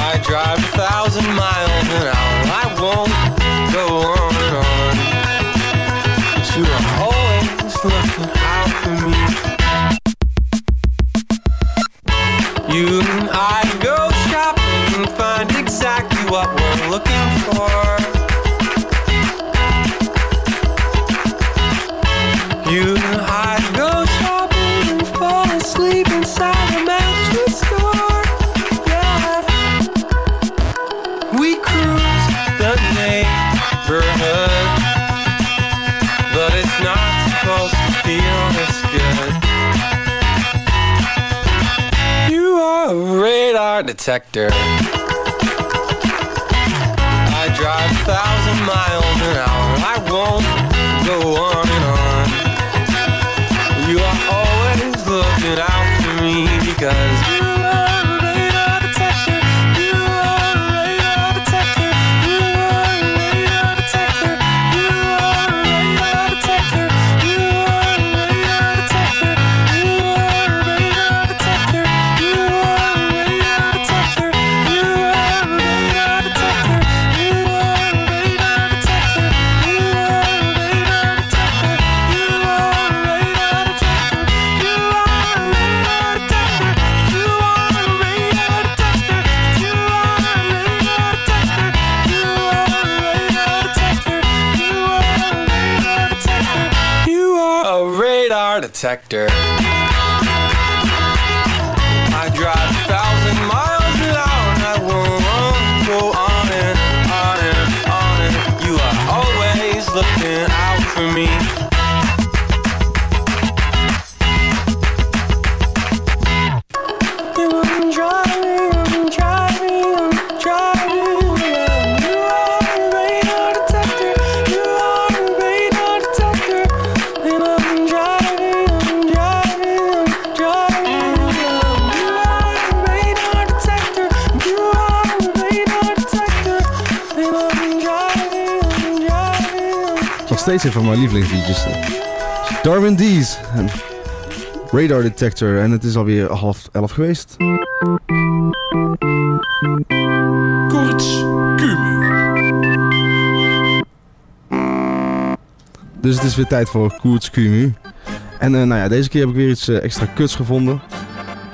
I drive a thousand miles an hour. I won't go on and on. But you are You and I go shopping and find exactly what we're looking for. Detector. I drive a thousand miles an hour. I won't go on. Steeds een van mijn lievelingsliedjes. Darwin Dees. En Radar Detector. En het is alweer half elf geweest. Koorts Kumu. Dus het is weer tijd voor Koerts QMU. En eh, nou ja, deze keer heb ik weer iets eh, extra kuts gevonden.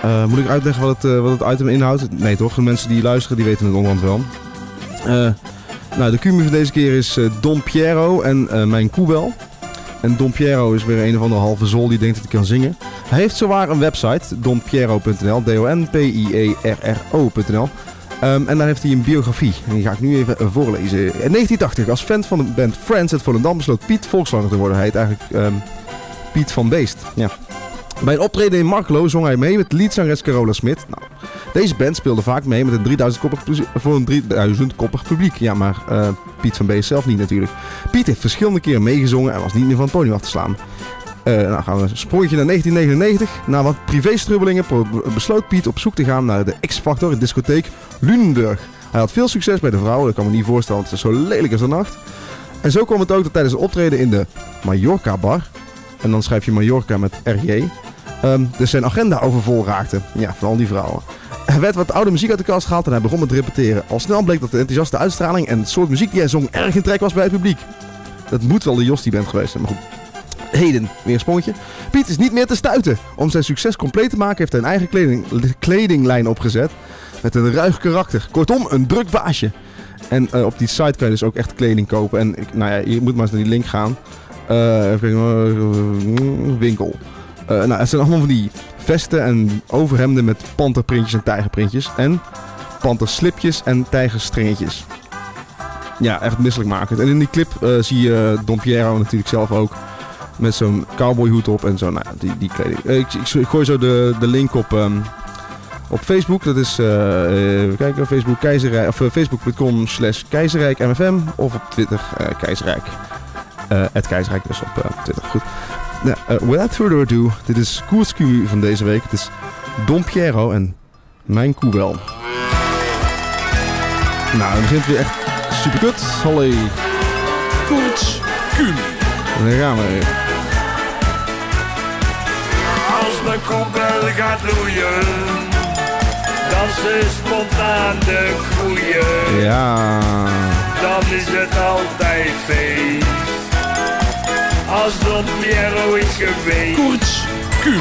Eh, moet ik uitleggen wat het, wat het item inhoudt? Nee toch? De mensen die luisteren die weten het onderhand wel. Nou, de QMU van deze keer is eh, Don Piero en eh, mijn koebel. En Don Piero is weer een of andere halve zol die denkt dat hij kan zingen. Hij heeft zowaar een website, donpiero.nl, D-O-N-P-I-E-R-R-O.nl. Ehm, en daar heeft hij een biografie. En die ga ik nu even eh, voorlezen. In 1980, als fan van de band Friends uit Volendam, besloot Piet volkszanger te worden. Hij heet eigenlijk ehm, Piet van Beest. Ja. Bij een optreden in Markelo zong hij mee met leadzangeres Carola Smit. Nou, deze band speelde vaak mee met een 3000 koppig, voor een 3000 koppig publiek. Ja, maar eh, Piet van Beest zelf niet natuurlijk. Piet heeft verschillende keren meegezongen en was niet meer van het podium af te slaan. Eh, nou gaan we een sprongetje naar 1999. Na wat privéstrubbelingen besloot Piet op zoek te gaan naar de X-Factor discotheek Lunenburg. Hij had veel succes bij de vrouwen, dat kan me niet voorstellen, want het is zo lelijk als de nacht. En zo kwam het ook dat tijdens het optreden in de Mallorca bar, en dan schrijf je Mallorca met RJ, ehm, dus zijn agenda overvol raakte. Ja, van al die vrouwen. Er werd wat oude muziek uit de kast gehaald en hij begon met repeteren. Al snel bleek dat de enthousiaste uitstraling en het soort muziek die hij zong erg in trek was bij het publiek. Dat moet wel de Jostie band geweest zijn, maar goed. Heden, weer een sprongetje. Piet is niet meer te stuiten. Om zijn succes compleet te maken heeft hij een eigen kleding, kledinglijn opgezet. Met een ruig karakter. Kortom, een druk baasje. En eh, op die site kan je dus ook echt kleding kopen. En nou ja, je moet maar eens naar die link gaan. Eh, even kijken, eh, winkel. Eh, nou, het zijn allemaal van die vesten en overhemden met panterprintjes en tijgerprintjes. En panterslipjes en tijgerstringetjes. Ja, echt misselijkmakend. En in die clip eh, zie je Don Piero natuurlijk zelf ook. Met zo'n cowboyhoed op en zo. Nou, die, die kleding. Eh, ik, ik, gooi zo de, de link op, ehm, op Facebook. Dat is, eh, even kijken, Facebook Keizerrijk, of eh, facebook.com slash keizerrijkmfm. Of op Twitter eh, keizerrijk. Eh het keizerrijk dus op eh, Twitter. Goed. Nou, eh, without further ado, dit is Koersku van deze week. Het is Don Piero en Mijn Koebel. Nou, het begint weer echt super kut. Holly. Koerts Kumi. En daar gaan we weer. Als mijn koebel gaat loeien, dan ze spontaan de koeien. Ja. Dan is het altijd feest. Als Don Piero is geweest. Koerts Kumi.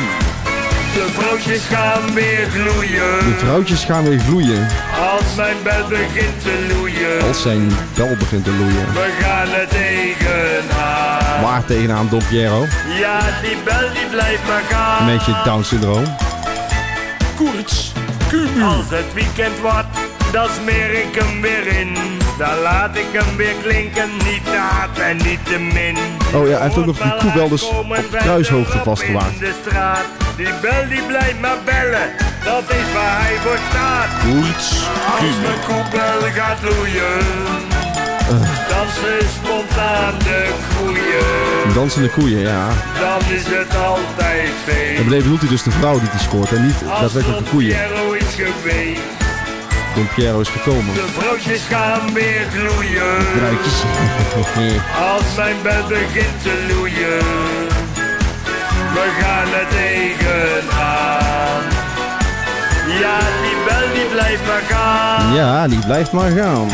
De vrouwtjes gaan weer gloeien. De vrouwtjes gaan weer gloeien. Als mijn bel begint te loeien. Als zijn bel begint te loeien. We gaan er tegenaan. Waar tegenaan Don Piero? Ja, die bel die blijft maar gaan. Een beetje Down syndroom. Koerts, Als het weekend wordt, dan smeer ik hem weer in. Dan laat ik hem weer klinken, niet te hard en niet te min. Oh ja, hij heeft ook nog die koebel dus op kruishoogte vastgewaard. In de straat, die bel die blijft maar bellen. Dat is waar hij voor staat. Koerts, Als mijn koebel gaat loeien, dan ze spontaan de koeien. Dansende koeien, ja. Dan is het altijd feest. En bedoelt hij dus de vrouw die die scoort en niet daadwerkelijk de koeien. Geweest, Don Piero is gekomen. de vrouwtjes gaan weer gloeien. Als mijn bed begint te loeien, we gaan er tegenaan. Ja, die bel die blijft maar gaan. Ja, die blijft maar gaan.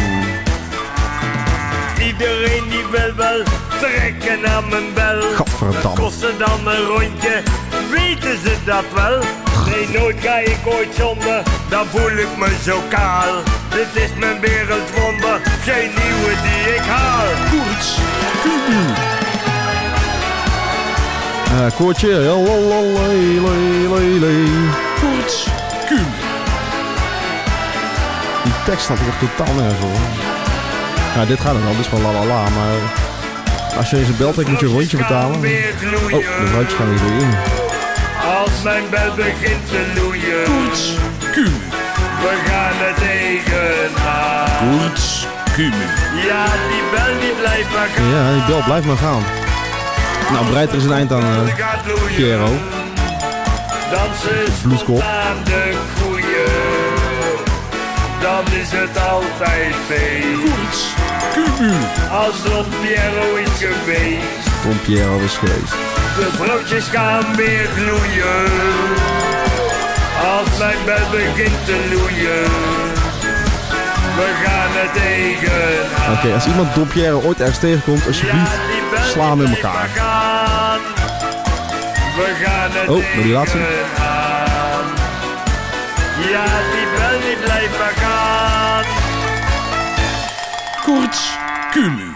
Iedereen die wil wel trekken aan mijn bel. Gadverdamme. Kost het dan een rondje, weten ze dat wel? Nee, nooit ga ik ooit zonder, dan voel ik me zo kaal. Dit is mijn wereldwonder, geen nieuwe die ik haal. Koerts, Kumi. Eh koortje. Koerts Kumi. Die tekst staat er echt totaal nergens voor. Ja, dit gaat er wel, dus van la la la, maar... Als je deze bel trekt, moet je een rondje betalen. Oh, de vrouwtjes gaan weer gloeien. Als mijn bel begint te loeien, Koerts Kumi. we gaan er tegenaan. Koerts Kumi. Ja, die bel die blijft maar gaan. Ja, die bel blijft maar gaan. Nou, bereid er eens een eind aan, loeien, Piero. dansen Bloedkop. spontaan de koeien. Dan is het altijd feest. Koerts Kumi. Als Don Piero is geweest, Don Piero is geweest. De vrouwtjes gaan weer gloeien. Als mijn bel begint te loeien, we gaan er tegenaan. Oké, als iemand Piero ooit ergens tegenkomt, alsjeblieft, slaan we in elkaar. gaan. We gaan het Oh, maar die laatste. tegen aan. Ja, die bel die blijft maar gaan. Koorts Kulu.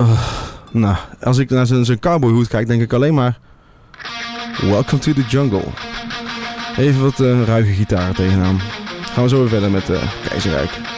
Uh, nou, als ik naar zijn cowboyhoed kijk, denk ik alleen maar... Welcome to the jungle. Even wat eh, ruige gitaren tegenaan. Gaan we zo weer verder met eh Keizerrijk.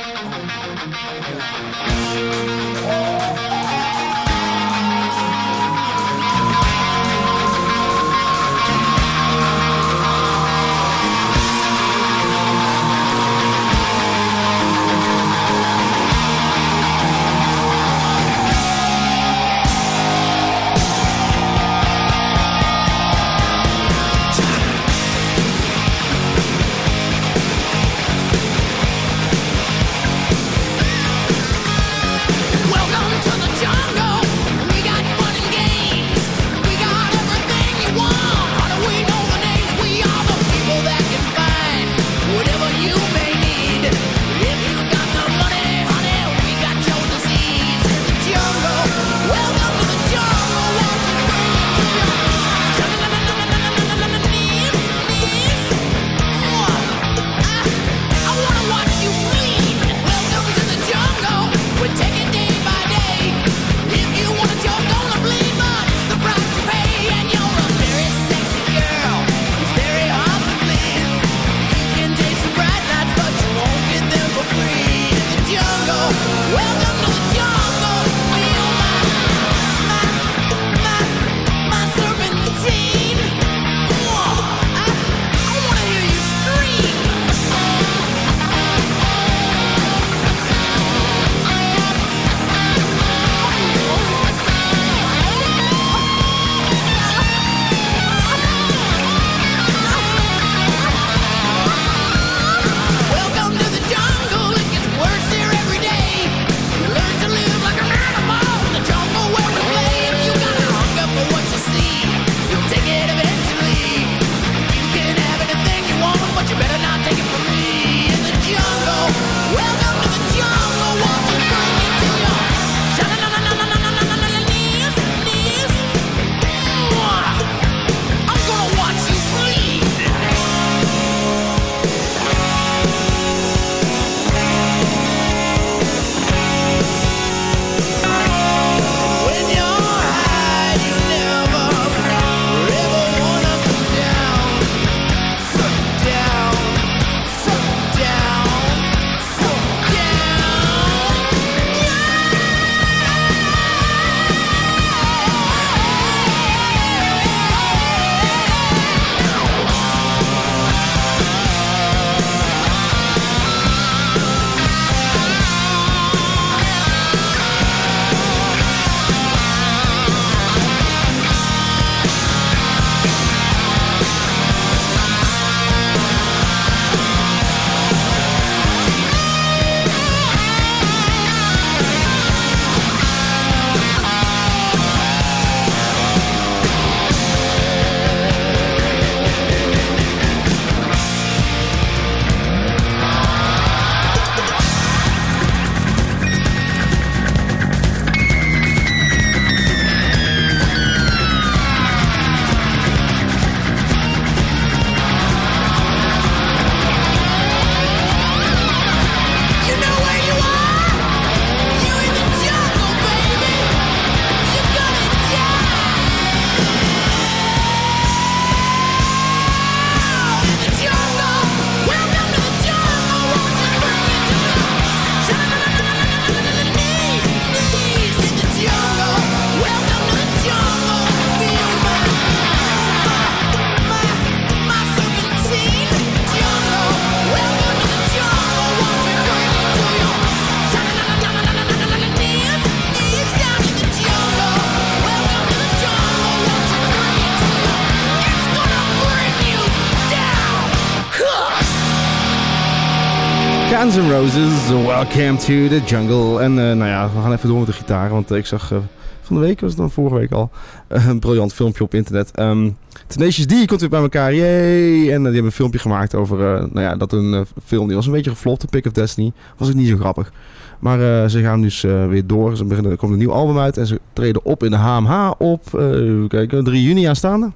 Roses, Welcome to the Jungle. En eh, nou ja, we gaan even door met de gitaar. Want eh, ik zag eh, van de week, was het dan vorige week al, een briljant filmpje op internet. Ehm Tenacious D komt weer bij elkaar, yay! En die hebben een filmpje gemaakt over, nou ja, dat een film, die was een beetje geflopt, The Pick of Destiny. Was ook niet zo grappig. Maar ze gaan dus eh, weer door. Ze beginnen, er komt een nieuw album uit en ze treden op in de HMH op even kijken, 3 juni aanstaande.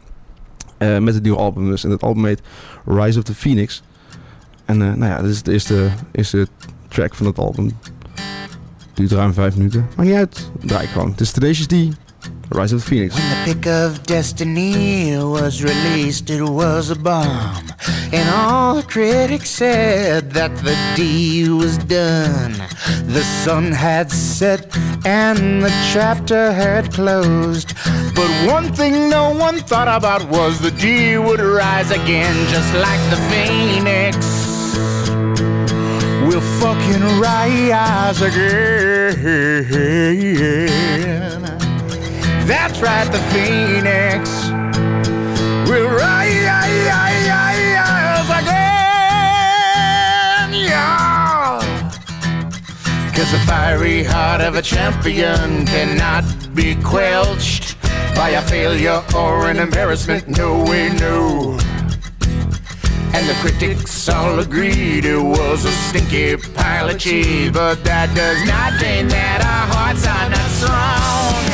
Met het nieuwe album dus. En het album heet Rise of the Phoenix. En eh, nou ja, dit is de eerste, eerste track van het album. Duurt ruim 5 minuten. Maakt niet uit. Draai ik gewoon. Het is Tenacious D, Rise of the Phoenix. When the pick of destiny was released, it was a bomb. And all the critics said that the D was done. The sun had set and the chapter had closed. But one thing no one thought about was the D would rise again, just like the phoenix. Will fucking rise again. That's right, the phoenix will rise again. Yeah. Cause the fiery heart of a champion cannot be quenched by a failure or an embarrassment. No way, no. And the critics all agreed it was a stinky pile of cheese. But that does not mean that our hearts are not strong.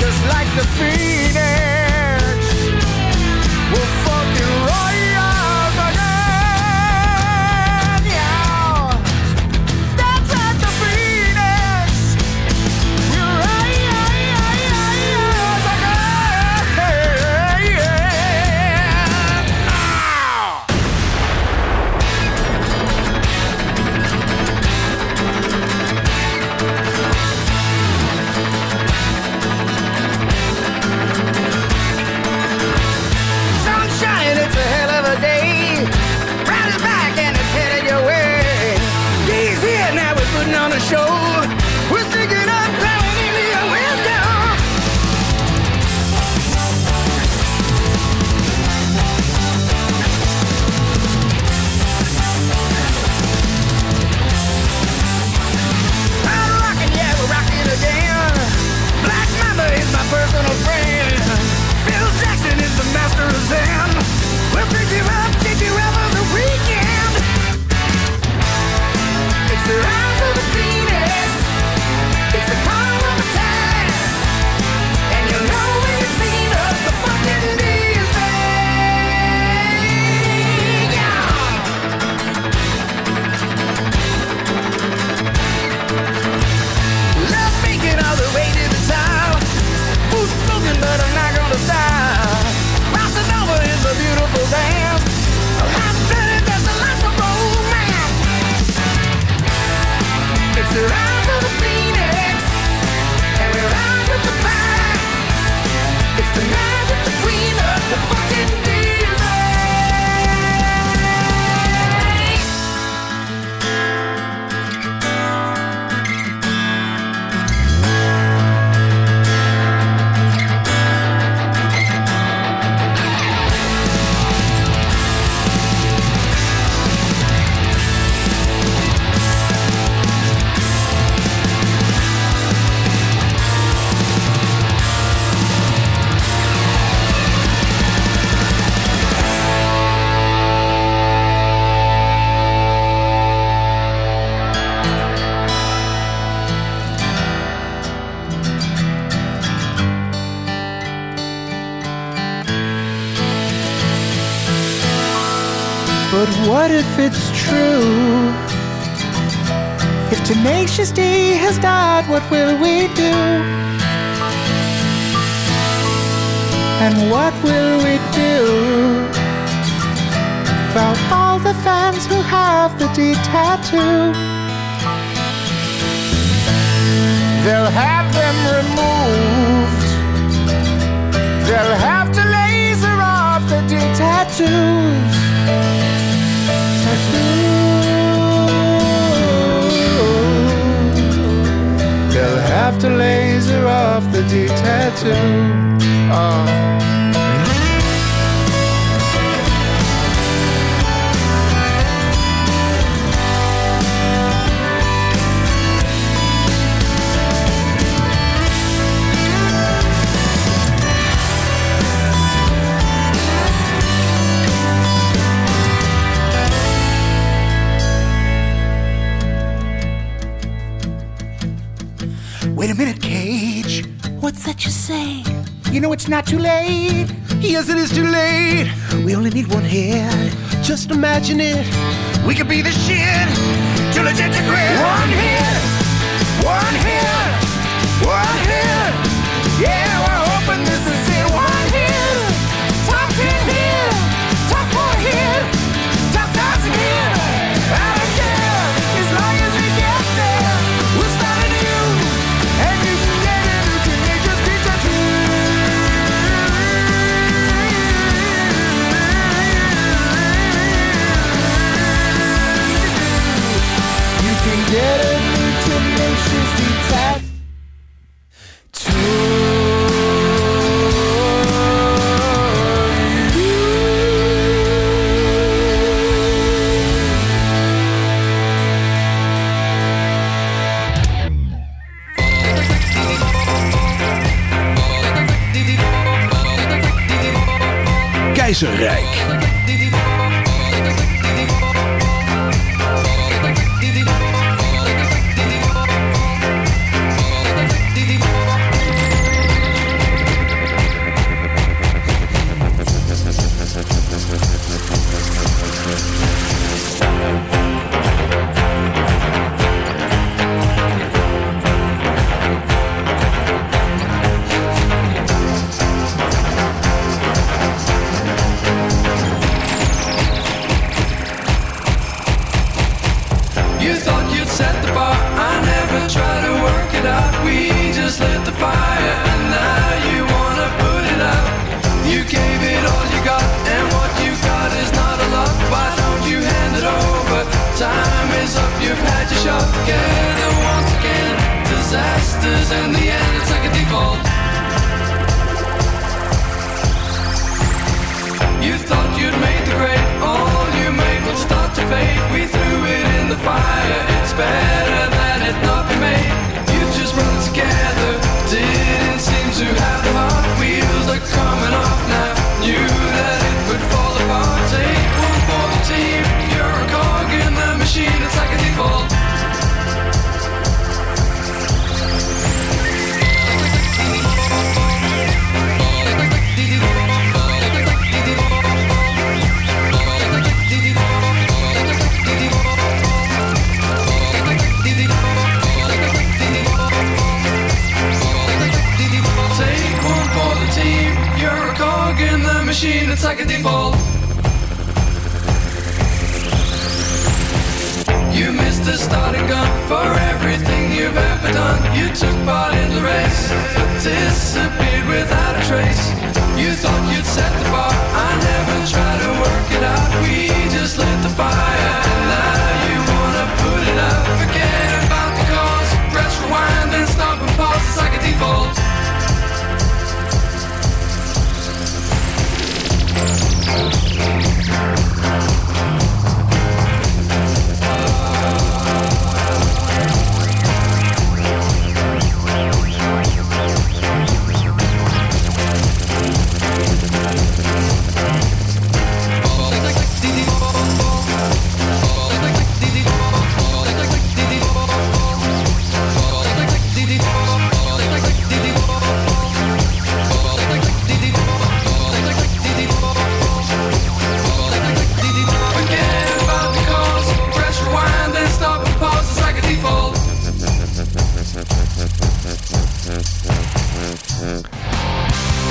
Just like the phoenix,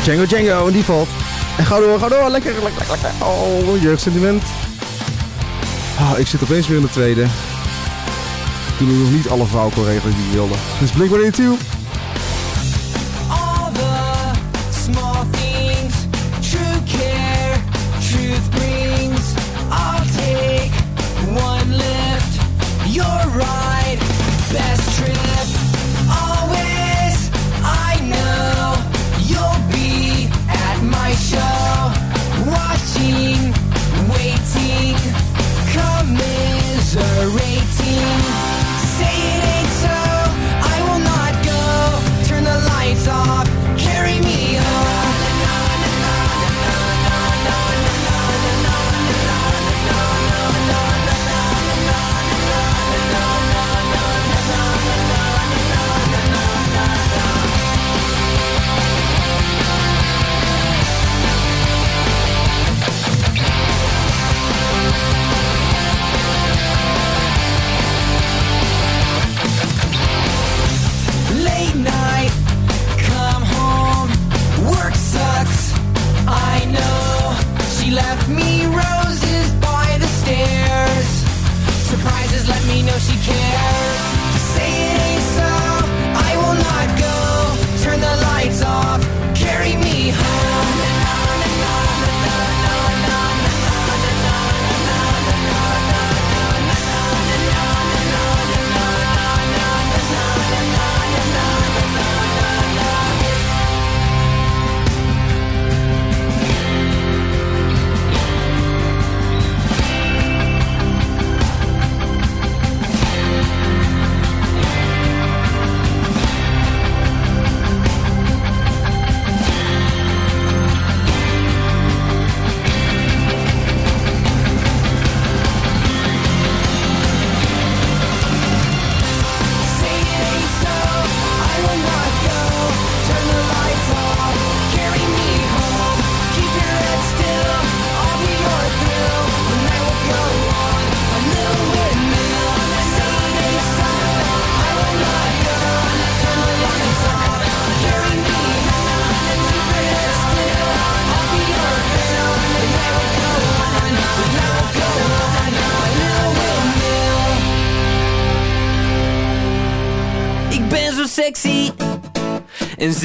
Django Django, in die valt. En ga door, ga door, lekker, lekker, lekker. Oh, jeugdsentiment. Oh, ik zit opeens weer in de tweede. Toen we nog niet alle vrouwkoolregels die ik wilde. Dus Blink-182,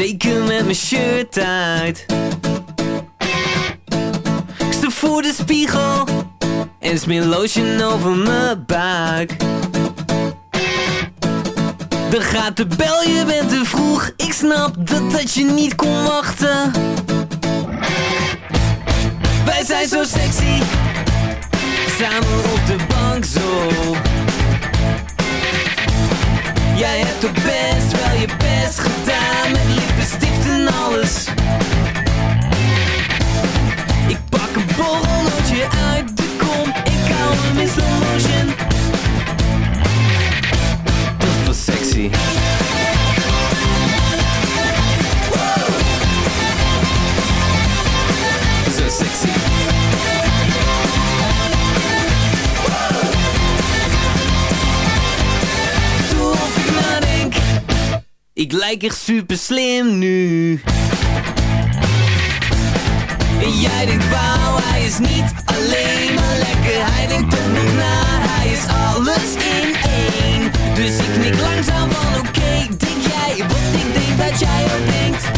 En Ik lijk echt super slim nu. Jij denkt wauw, hij is niet alleen maar lekker. Hij denkt ook nog na, hij is alles in één. Dus ik knik langzaam van oké, denk jij wat ik denk dat jij ook denkt.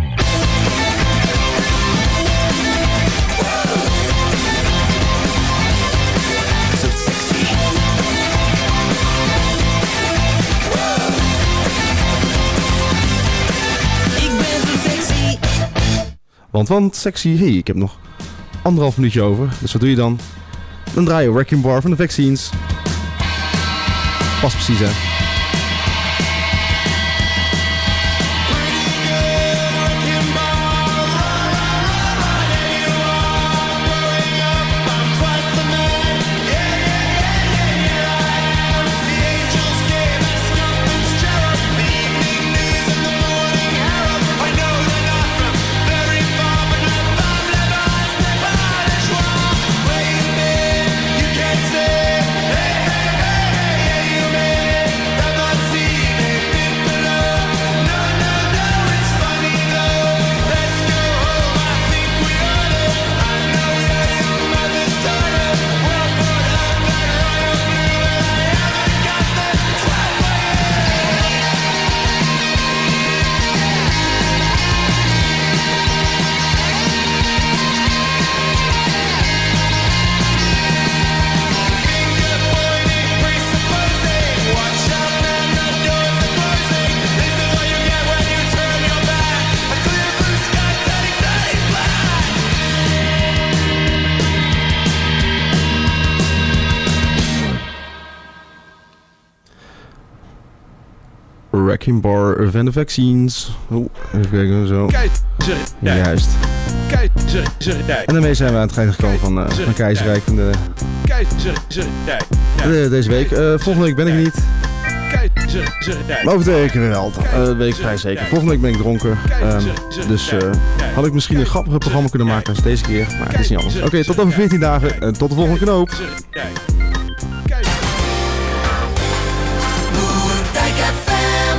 Want, want, sexy, hey, ik heb nog anderhalf minuutje over. Dus wat doe je dan? Dan draai je Wrecking Bar van de Vaccines. Pas precies, hè? Bar van de Vaccines. Oh, even kijken, zo. Keizerrijk. Juist. Keizerrijk. En daarmee zijn we aan het eind gekomen van, eh van Keizerrijk van de, Keizerrijk. de- deze week. Eh, volgende week ben ik niet. Maar over twee weken wel. Eh weet ik vrij zeker. Volgende week ben ik dronken. Ehm, dus eh, had ik misschien een grappiger programma kunnen maken als deze keer. Maar het is niet anders. Oké, tot over 14 dagen. En tot de volgende knoop.